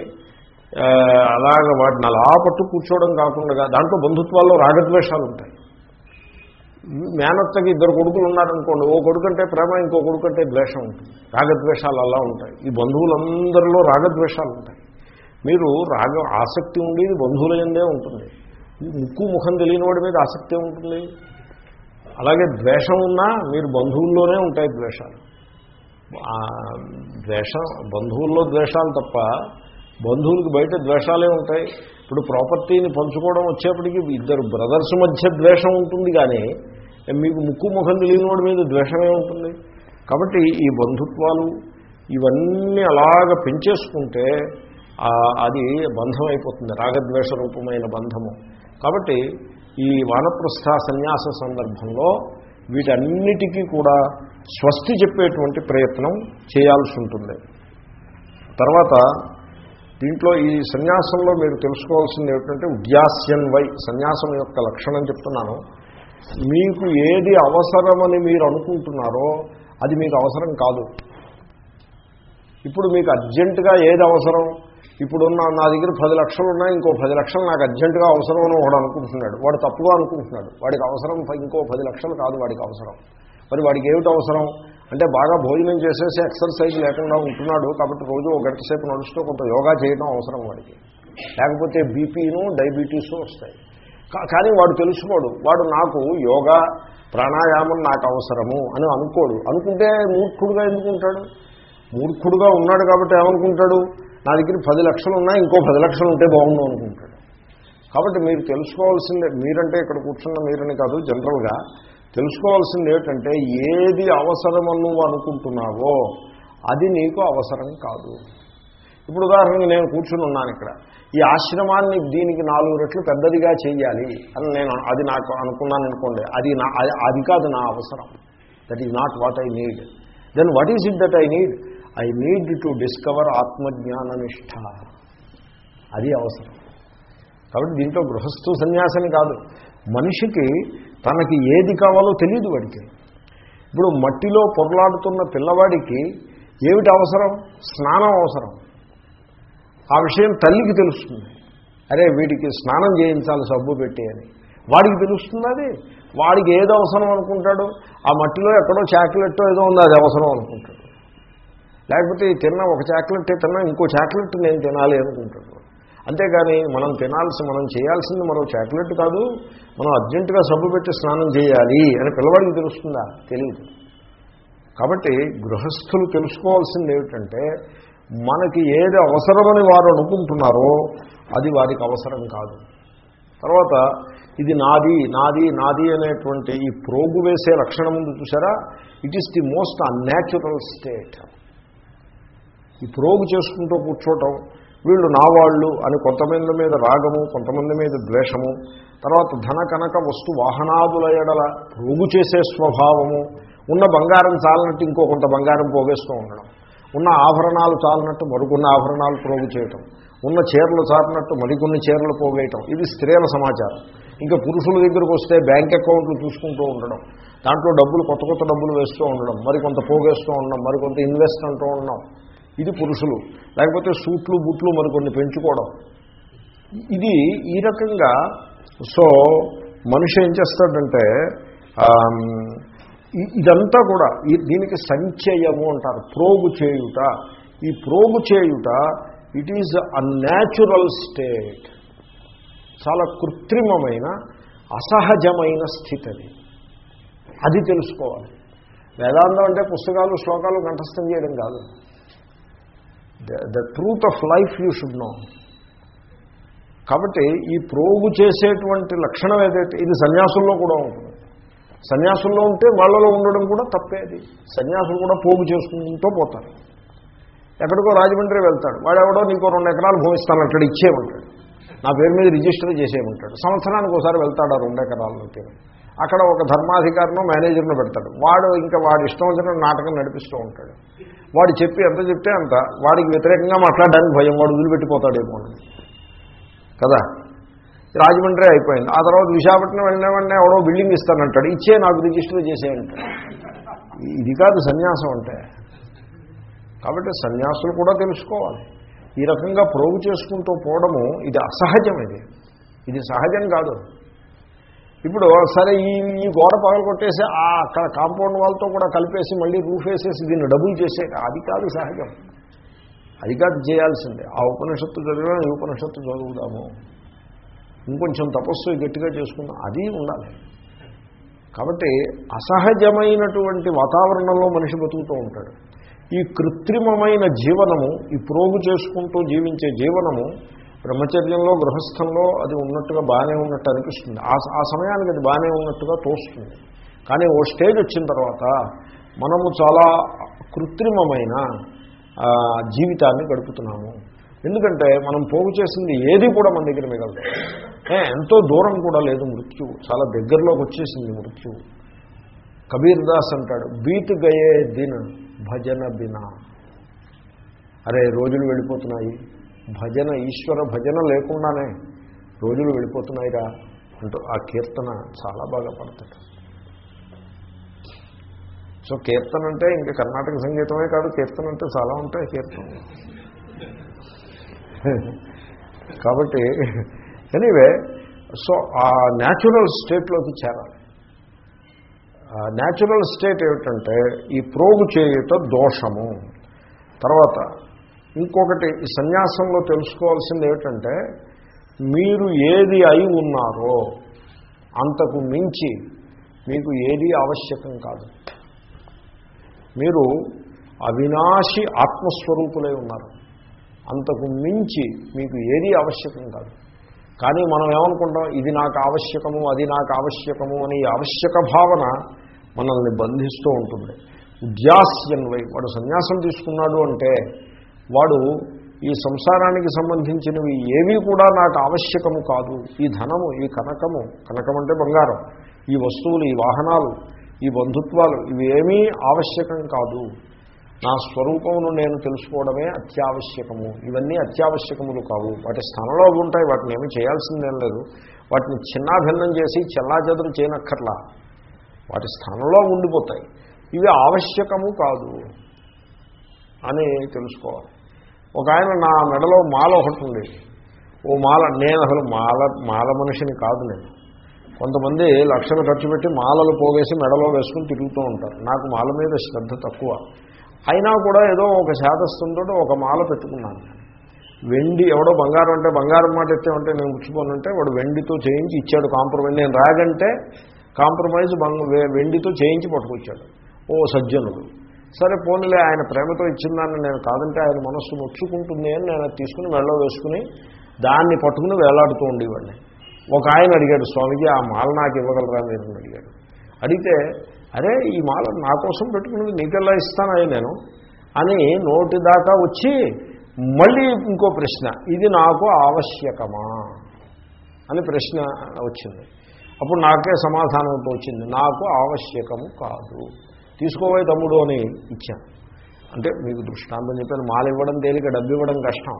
అలాగ వాటిని అలా పట్టు కూర్చోవడం కాకుండా దాంట్లో బంధుత్వాల్లో రాగద్వేషాలు ఉంటాయి మేనత్తకి ఇద్దరు కొడుకులు ఉన్నారనుకోండి ఓ కొడుకంటే ప్రేమ ఇంకో కొడుకంటే ద్వేషం ఉంటుంది. రాగద్వేషాలు అలా ఉంటాయి. ఈ బంధువులందరిలో రాగద్వేషాలు ఉంటాయి. మీరు రాగ ఆసక్తి ఉండేది బంధువుల ఎందే ఉంటుంది. ముక్కు ముఖం తెలియని వాడి మీద ఆసక్తి ఉంటుంది. అలాగే ద్వేషం ఉన్నా మీరు బంధువుల్లోనే ఉంటాయి ద్వేషాలు. ద్వేషం బంధువుల్లో ద్వేషాలు తప్ప బంధువులకు బయట ద్వేషాలే ఉంటాయి. ఇప్పుడు ప్రాపర్టీని పంచుకోవడం వచ్చేప్పటికి ఇద్దరు బ్రదర్స్ మధ్య ద్వేషం ఉంటుంది కానీ మీకు ముక్కు ముఖం తెలియని వాడి మీద ద్వేషమే ఉంటుంది. కాబట్టి ఈ బంధుత్వాలు ఇవన్నీ అలాగ పెంచేసుకుంటే అది బంధం అయిపోతుంది రాగద్వేష రూపమైన బంధము. కాబట్టి ఈ వానప్రస్థ సన్యాస సందర్భంలో వీటన్నిటికీ కూడా స్వస్తి చెప్పేటువంటి ప్రయత్నం చేయాల్సి ఉంటుంది. తర్వాత దీంట్లో ఈ సన్యాసంలో మీరు తెలుసుకోవాల్సింది ఏమిటంటే ఉద్యాస్యన్ వై సన్యాసం యొక్క లక్షణం చెప్తున్నాను. మీకు ఏది అవసరమని మీరు అనుకుంటున్నారో అది మీకు అవసరం కాదు. ఇప్పుడు మీకు అర్జెంటుగా ఏది అవసరం? ఇప్పుడు నా నా దగ్గర పది లక్షలు ఉన్నాయి ఇంకో పది లక్షలు నాకు అర్జెంటుగా అవసరం అని వాడు అనుకుంటున్నాడు. వాడు తప్పుగా అనుకుంటున్నాడు. వాడికి అవసరం ఇంకో పది లక్షలు కాదు వాడికి అవసరం. మరి వాడికి ఏమిటి అవసరం? అంటే బాగా భోజనం చేసేసి ఎక్సర్సైజ్ లేకుండా ఉంటున్నాడు కాబట్టి రోజు ఒక గంట సేపు నడుస్తూ కొంత యోగా చేయడం అవసరం వాడికి. లేకపోతే బీపీను డయాబెటీసు వస్తాయి. కా- కానీ వాడు తెలుసుకోడు. వాడు నాకు యోగా ప్రాణాయామం నాకు అవసరము అని అనుకోడు. అనుకుంటే మూర్ఖుడుగా ఎందుకుంటాడు మూర్ఖుడుగా ఉన్నాడు కాబట్టి ఏమనుకుంటాడు? నా దగ్గర పది లక్షలు ఉన్నాయి ఇంకో పది లక్షలు ఉంటే బాగుండు అనుకుంటాడు. కాబట్టి మీరు తెలుసుకోవాల్సిందే మీరంటే ఇక్కడ కూర్చున్న మీరని కాదు జనరల్గా తెలుసుకోవాల్సింది ఏంటంటే ఏది అవసరమని నువ్వు అనుకుంటున్నావో అది నీకు అవసరం కాదు. ఇప్పుడు ఉదాహరణకి నేను కూర్చుని ఉన్నాను ఇక్కడ. ఈ ఆశ్రమాన్ని దీనికి నాలుగు రెట్లు పెద్దదిగా చేయాలి అని నేను అది నాకు అనుకున్నాను అనుకోండి. అది నా అది- కాదు నా అవసరం. That is not what I need then what is it that I need I need to discover ఆత్మజ్ఞాన నిష్ట అది అవసరం. కాబట్టి దీంట్లో గృహస్థు సన్యాసం కాదు. మనిషికి తనకి ఏది కావాలో తెలియదు వాడికి. ఇప్పుడు మట్టిలో పొరలాడుతున్న పిల్లవాడికి ఏమిటి అవసరం? స్నానం అవసరం. ఆ విషయం తల్లికి తెలుస్తుంది. అరే వీడికి స్నానం చేయించాలి సబ్బు పెట్టి అని. వాడికి తెలుస్తుంది అది. వాడికి ఏది అవసరం అనుకుంటాడు? ఆ మట్టిలో ఎక్కడో చాక్లెట్ ఏదో ఉందో అది అవసరం అనుకుంటాడు. లేకపోతే ఈ తిన్న ఒక చాక్లెట్ తిన్నా ఇంకో చాక్లెట్ నేను తినాలి అనుకుంటాడు. అంతేగాని మనం తినాల్సి మనం చేయాల్సింది మరో చాక్లెట్ కాదు మనం అర్జెంటుగా సబ్బు పెట్టి స్నానం చేయాలి అని పిల్లవాడికి తెలుస్తుందా? తెలియదు కాబట్టి గృహస్థులు తెలుసుకోవాల్సింది ఏమిటంటే మనకి ఏది అవసరమని వారు అనుకుంటున్నారో అది వారికి అవసరం కాదు. తర్వాత ఇది నాది నాది నాది అనేటువంటి ఈ ప్రోగు వేసే లక్షణం ఉంది చూసారా it is the most unnatural state ఈ ప్రోగు చేసుకుంటూ కూర్చోవటం వీళ్ళు నా వాళ్ళు అని కొంతమంది మీద రాగము కొంతమంది మీద ద్వేషము తర్వాత ధన కనక వస్తు వాహనాదుల ఎడల రోగు చేసే స్వభావము ఉన్న బంగారం చాలనట్టు ఇంకో కొంత బంగారం పోగేస్తూ ఉండడం ఉన్న ఆభరణాలు చాలనట్టు మరికొన్ని ఆభరణాలు ప్రోగు చేయటం ఉన్న చీరలు చాలినట్టు మరికొన్ని చీరలు పోగేయటం ఇది స్త్రీల సమాచారం. ఇంకా పురుషుల దగ్గరకు వస్తే బ్యాంక్ అకౌంట్లు చూసుకుంటూ ఉండడం దాంట్లో డబ్బులు కొత్త కొత్త డబ్బులు వేస్తూ ఉండడం మరికొంత పోగేస్తూ ఉండడం మరికొంత ఇన్వెస్ట్ అంటూ ఉండడం ఇది పురుషులు. లేకపోతే సూట్లు బుట్లు మరికొన్ని పెంచుకోవడం. ఇది ఈ రకంగా సో మనిషి ఏం చేస్తాడంటే ఇదంతా కూడా ఈ- దీనికి సంచయము అంటారు ప్రోగు చేయుట. ఈ ప్రోగు చేయుట ఇట్ ఈజ్ అన్యాచురల్ స్టేట్ చాలా కృత్రిమమైన అసహజమైన స్థితి అది. అది తెలుసుకోవాలి. వేదాంతం అంటే పుస్తకాలు శ్లోకాలు కంఠస్థం చేయడం కాదు. The truth of life you should know కాబట్టి ఈ ప్రోగు చేసేటువంటి లక్షణం ఏదైతే ఇది సన్యాసుల్లో కూడా ఉంటుంది. సన్యాసుల్లో ఉంటే వాళ్ళలో ఉండడం కూడా తప్పేది సన్యాసులు కూడా పోగు చేసుకుంటూ పోతారు. ఎక్కడికో రాజమండ్రి వెళ్తాడు. వాడెవడో నీకు రెండు ఎకరాలు భూమిస్తానంటాడు ఇచ్చేయమంటాడు. నా పేరు మీద రిజిస్టర్ చేసేయమంటాడు. సంవత్సరానికి ఒకసారి వెళ్తాడు ఆ రెండు ఎకరాలకి అక్కడ ఒక ధర్మాధికారినో మేనేజర్ను పెడతాడు. వాడు ఇంకా వాడి ఇష్టం వచ్చిన నాటకం నడిపిస్తూ ఉంటాడు. వాడు చెప్పి ఎంత చెప్తే అంత. వాడికి వ్యతిరేకంగా మాట్లాడడానికి భయం. వాడు వదిలిపెట్టిపోతాడేమో అని. కదా? రాజమండ్రి అయిపోయింది. ఆ తర్వాత విశాఖపట్నం వెళ్ళిన వెంటనే ఎవడో బిల్డింగ్ ఇస్తానంటాడు. ఇచ్చే నాకు రిజిస్టర్ చేసేయంటాడు ఇది కాదు సన్యాసం అంటే. కాబట్టి సన్యాసులు కూడా తెలుసుకోవాలి. ఈ రకంగా ప్రోగు చేసుకుంటూ పోవడము ఇది అసహజం ఇది. ఇది సహజం కాదు. ఇప్పుడు సరే ఈ ఈ గోడ పగలు కొట్టేసి ఆ అక్కడ కాంపౌండ్ వాళ్ళతో కూడా కలిపేసి మళ్ళీ రూఫ్ వేసేసి దీన్ని డబుల్ చేసే అది కాదు సహజం. అది కాదు చేయాల్సిందే. ఆ ఉపనిషత్తు చదివినా ఈ ఉపనిషత్తు చదువుదాము. ఇంకొంచెం తపస్సు గట్టిగా చేసుకుందాం. అది ఉండాలి. కాబట్టి అసహజమైనటువంటి వాతావరణంలో మనిషి బతుకుతూ ఉంటాడు. ఈ కృత్రిమమైన జీవనము ఈ ప్రోగు చేసుకుంటూ జీవించే జీవనము బ్రహ్మచర్యంలో గృహస్థంలో అది ఉన్నట్టుగా బాగానే ఉన్నట్టు అనిపిస్తుంది. ఆ ఆ సమయానికి అది బాగానే ఉన్నట్టుగా తోస్తుంది. కానీ ఓ స్టేజ్ వచ్చిన తర్వాత మనము చాలా కృత్రిమమైన జీవితాన్ని గడుపుతున్నాము. ఎందుకంటే మనం పోగు చేసింది ఏది కూడా మన దగ్గర మిగలదు. ఎంతో దూరం కూడా లేదు మృత్యు. చాలా దగ్గరలోకి వచ్చేసింది మృత్యు. కబీర్ దాస్ అంటాడు బీట్ గయే దిన్ భజన బినా. అరే రోజులు వెళ్ళిపోతున్నాయి. భజన ఈశ్వర భజన లేకుండానే రోజులు వెళ్ళిపోతున్నాయిరా అంటూ ఆ కీర్తన చాలా బాగా పడతాడు. సో కీర్తన అంటే ఇంకా కర్ణాటక సంగీతమే కాదు కీర్తన అంటే చాలా ఉంటాయి కీర్తన కాబట్టి ఎనీవే సో ఆ న్యాచురల్ స్టేట్లోకి చేరాలి. ఆ న్యాచురల్ స్టేట్ ఏమిటంటే ఈ ప్రోగు చేయుట దోషము. తర్వాత ఇంకొకటి ఈ సన్యాసంలో తెలుసుకోవాల్సింది ఏమిటంటే మీరు ఏది అయి ఉన్నారో అంతకు మించి మీకు ఏది ఆవశ్యకం కాదు. మీరు అవినాశి ఆత్మస్వరూపులై ఉన్నారు. అంతకు మించి మీకు ఏది ఆవశ్యకం కాదు. కానీ మనం ఏమనుకుంటాం ఇది నాకు ఆవశ్యకము అది నాకు ఆవశ్యకము అని ఆవశ్యక భావన మనల్ని బంధిస్తూ ఉంటుంది. ఉద్యాస్యన్వై వాడు సన్యాసం తీసుకున్నాడు అంటే వాడు ఈ సంసారానికి సంబంధించినవి ఏవి కూడా నాకు ఆవశ్యకము కాదు. ఈ ధనము ఈ కనకము కనకం అంటే బంగారం. ఈ వస్తువులు ఈ వాహనాలు ఈ బంధుత్వాలు ఇవేమీ ఆవశ్యకం కాదు. నా స్వరూపమును నేను తెలుసుకోవడమే అత్యావశ్యకము. ఇవన్నీ అత్యావశ్యకములు కావు. వాటి స్థానంలో ఉంటాయి. వాటిని ఏమి చేయాల్సిందేం లేదు. వాటిని చిన్నాభిన్నం చేసి చెల్లాచెదురు చేయనక్కర్లా. వాటి స్థానంలో ఉండిపోతాయి. ఇవి ఆవశ్యకము కాదు అని తెలుసుకోవాలి. ఒక ఆయన నా మెడలో మాల ఒకటి ఉంది. ఓ మాల నేను అసలు మాల మాల మనిషిని కాదు నేను. కొంతమంది లక్షలు ఖర్చు పెట్టి మాలలు పోగేసి మెడలో వేసుకుని తిరుగుతూ ఉంటారు. నాకు మాల మీద శ్రద్ధ తక్కువ. అయినా కూడా ఏదో ఒక శాదస్తుంతో ఒక మాల పెట్టుకున్నాను. వెండి ఎవడో బంగారం అంటే బంగారం మాట ఎత్తామంటే నేను పుచ్చుకోనంటే వాడు వెండితో చేయించి ఇచ్చాడు కాంప్రమైజ్. నేను రాగంటే కాంప్రమైజ్ బంగ వెండితో చేయించి పట్టుకొచ్చాడు. ఓ సజ్జనుడు. సరే పోనీలే ఆయన ప్రేమతో ఇచ్చిందాన్ని నేను కాదంటే ఆయన మనస్సు నొచ్చుకుంటుంది అని నేను తీసుకుని మెళ్ళ వేసుకుని దాన్ని పట్టుకుని వేలాడుతూ ఉండేవాడిని. ఒక ఆయన అడిగాడు స్వామిజీ ఆ మాల నాకు ఇవ్వగలరా మీరు? అడిగాడు. అడిగితే అరే ఈ మాల నా కోసం పెట్టుకున్నది నీకెలా అని నేను? అని నోటి దాకా వచ్చి మళ్ళీ ఇంకో ప్రశ్న ఇది నాకు ఆవశ్యకమా? అని ప్రశ్న వచ్చింది. అప్పుడు నాకే సమాధానం వచ్చింది నాకు ఆవశ్యకము కాదు. తీసుకోవే తమ్ముడు అని ఇచ్చాను అంటే మీకు దృష్టాంతం చెప్పాను మాల ఇవ్వడం తేలిక డబ్బు ఇవ్వడం కష్టం.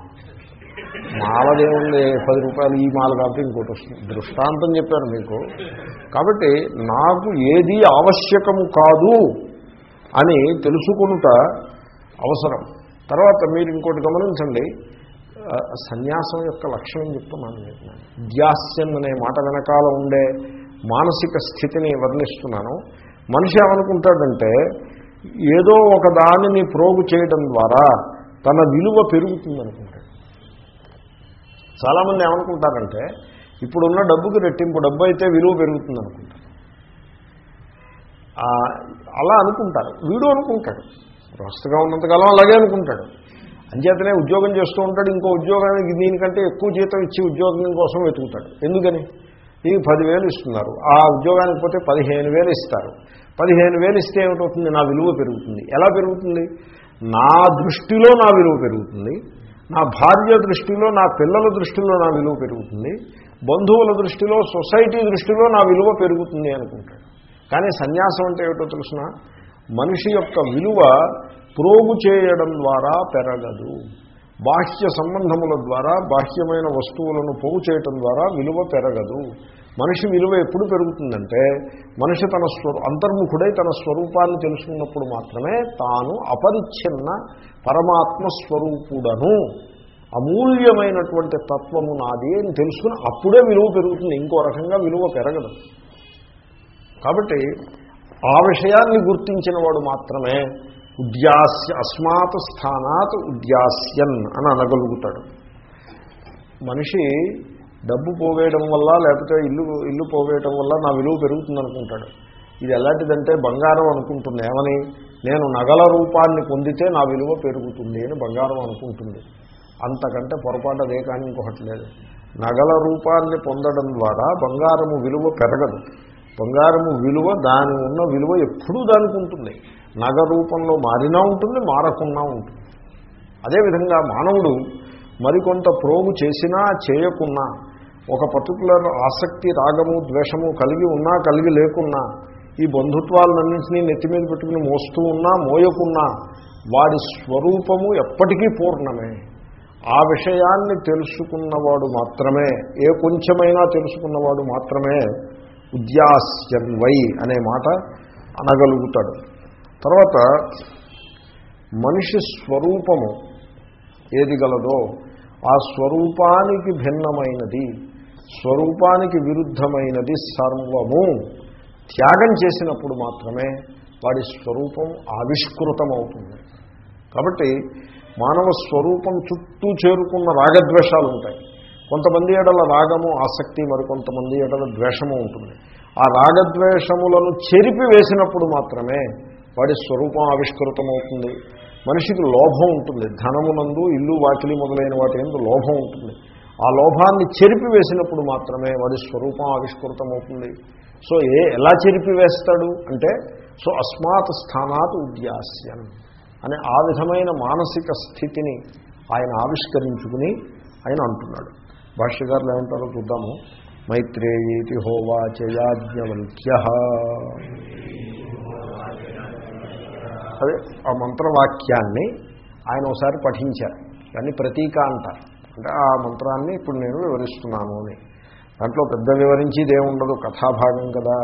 మాలదేముంది పది రూపాయలు ఈ మాల కాబట్టి ఇంకోటి వస్తుంది. దృష్టాంతం చెప్పాను మీకు. కాబట్టి నాకు ఏది ఆవశ్యకము కాదు అని తెలుసుకునుట అవసరం. తర్వాత మీరు ఇంకోటి గమనించండి. సన్యాసం యొక్క లక్ష్యం చెప్తున్నాను నేను. ధ్యాస్యం అనే మాట వెనకాల ఉండే మానసిక స్థితిని వర్ణిస్తున్నాను. మనిషి ఏమనుకుంటాడంటే ఏదో ఒక దానిని ప్రోగు చేయడం ద్వారా తన విలువ పెరుగుతుంది అనుకుంటాడు చాలామంది ఏమనుకుంటారంటే ఇప్పుడున్న డబ్బుకి రెట్టింపు డబ్బు అయితే విలువ పెరుగుతుంది అనుకుంటారు అలా అనుకుంటారు. వీడు అనుకుంటాడు. ప్రస్తుగా ఉన్నంతకాలం అలాగే అనుకుంటాడు. అంచేతనే ఉద్యోగం చేస్తూ ఉంటాడు ఇంకో ఉద్యోగానికి దీనికంటే ఎక్కువ జీతం ఇచ్చి ఉద్యోగం కోసం వెతుకుతాడు. ఎందుకని? దీనికి పదివేలు ఇస్తున్నారు. ఆ ఉద్యోగానికి పోతే పదిహేను వేలు ఇస్తారు. పదిహేను వేలు ఇస్తే ఏమిటవుతుంది? నా విలువ పెరుగుతుంది. ఎలా పెరుగుతుంది? నా దృష్టిలో నా విలువ పెరుగుతుంది. నా భార్య దృష్టిలో నా పిల్లల దృష్టిలో నా విలువ పెరుగుతుంది. బంధువుల దృష్టిలో సొసైటీ దృష్టిలో నా విలువ పెరుగుతుంది అనుకుంటాడు. కానీ సన్యాసం అంటే ఏమిటో తెలుసిన? మనిషి యొక్క విలువ ప్రోగు చేయడం ద్వారా పెరగదు. బాహ్య సంబంధముల ద్వారా బాహ్యమైన వస్తువులను పోగు చేయటం ద్వారా విలువ పెరగదు. మనిషి విలువ ఎప్పుడు పెరుగుతుందంటే మనిషి తన స్వరూ అంతర్ముఖుడై తన స్వరూపాన్ని తెలుసుకున్నప్పుడు మాత్రమే తాను అపరిచ్ఛిన్న పరమాత్మ స్వరూపుడను. అమూల్యమైనటువంటి తత్వము నాది అని తెలుసుకుని అప్పుడే విలువ పెరుగుతుంది. ఇంకో రకంగా విలువ పెరగదు. కాబట్టి ఆ విషయాన్ని గుర్తించిన వాడు మాత్రమే ఉద్యాస్య అస్మాత్ స్థానాత్ ఉద్యాస్యన్ అని అనగలుగుతాడు. మనిషి డబ్బు పోవేయడం వల్ల లేకపోతే ఇల్లు ఇల్లు పోవేయడం వల్ల నా విలువ పెరుగుతుంది అనుకుంటాడు ఇది ఎలాంటిదంటే బంగారం అనుకుంటుంది. ఏమని? నేను నగల రూపాన్ని పొందితే నా విలువ పెరుగుతుంది అని బంగారం అనుకుంటుంది. అంతకంటే పొరపాటు అదే కానీ ఇంకొకటి లేదు. నగల రూపాన్ని పొందడం ద్వారా బంగారము విలువ పెరగదు. బంగారము విలువ దాని ఉన్న విలువ ఎప్పుడూ దానికి ఉంటుంది. నగ రూపంలో మారినా ఉంటుంది మారకున్నా ఉంటుంది. అదేవిధంగా మానవుడు మరికొంత ప్రోగు చేసినా చేయకున్నా ఒక పర్టికులర్ ఆసక్తి రాగము ద్వేషము కలిగి ఉన్నా కలిగి లేకున్నా ఈ బంధుత్వాలన్నింటినీ నెత్తి మీద పెట్టుకుని మోస్తూ ఉన్నా మోయకున్నా వాడి స్వరూపము ఎప్పటికీ పూర్ణమే. ఆ విషయాన్ని తెలుసుకున్నవాడు మాత్రమే ఏ కొంచెమైనా తెలుసుకున్నవాడు మాత్రమే ఉద్యాస్యన్వై అనే మాట అనగలుగుతాడు. తర్వాత మనిషి స్వరూపము ఏది గలదో ఆ స్వరూపానికి భిన్నమైనది స్వరూపానికి విరుద్ధమైనది సర్వము. త్యాగం చేసినప్పుడు మాత్రమే వాడి స్వరూపం ఆవిష్కృతమవుతుంది. కాబట్టి మానవ స్వరూపం చుట్టూ చేరుకున్న రాగద్వేషాలు ఉంటాయి కొంతమంది ఎడల రాగము ఆసక్తి మరికొంతమంది ఎడల ద్వేషము ఉంటుంది. ఆ రాగద్వేషములను చెరిపి వేసినప్పుడు మాత్రమే వాడి స్వరూపం ఆవిష్కృతమవుతుంది. మనిషికి లోభం ఉంటుంది. ధనమునందు ఇల్లు వాకిలి మొదలైన వాటి ఎందు లోభం ఉంటుంది. ఆ లోభాన్ని చెరిపి వేసినప్పుడు మాత్రమే వాడి స్వరూపం ఆవిష్కృతమవుతుంది. సో ఏ ఎలా చెరిపి వేస్తాడు? అంటే సో అస్మాత్ స్థానాత్ ఉద్యాస్యం అనే ఆ విధమైన మానసిక స్థితిని ఆయన ఆవిష్కరించుకుని ఆయన అంటున్నాడు. భాష్యగారులు ఏమంటారో చూద్దాము. మైత్రేయీతి హోవాచయాజ్ఞవల్క్య అదే ఆ మంత్రవాక్యాన్ని ఆయన ఒకసారి పఠించారు. దాన్ని ప్రతీక అంటారు. అంటే ఆ మంత్రాన్ని ఇప్పుడు నేను వివరిస్తున్నాను అని. దాంట్లో పెద్ద వివరించేది ఏముండదు కథాభాగం కదా.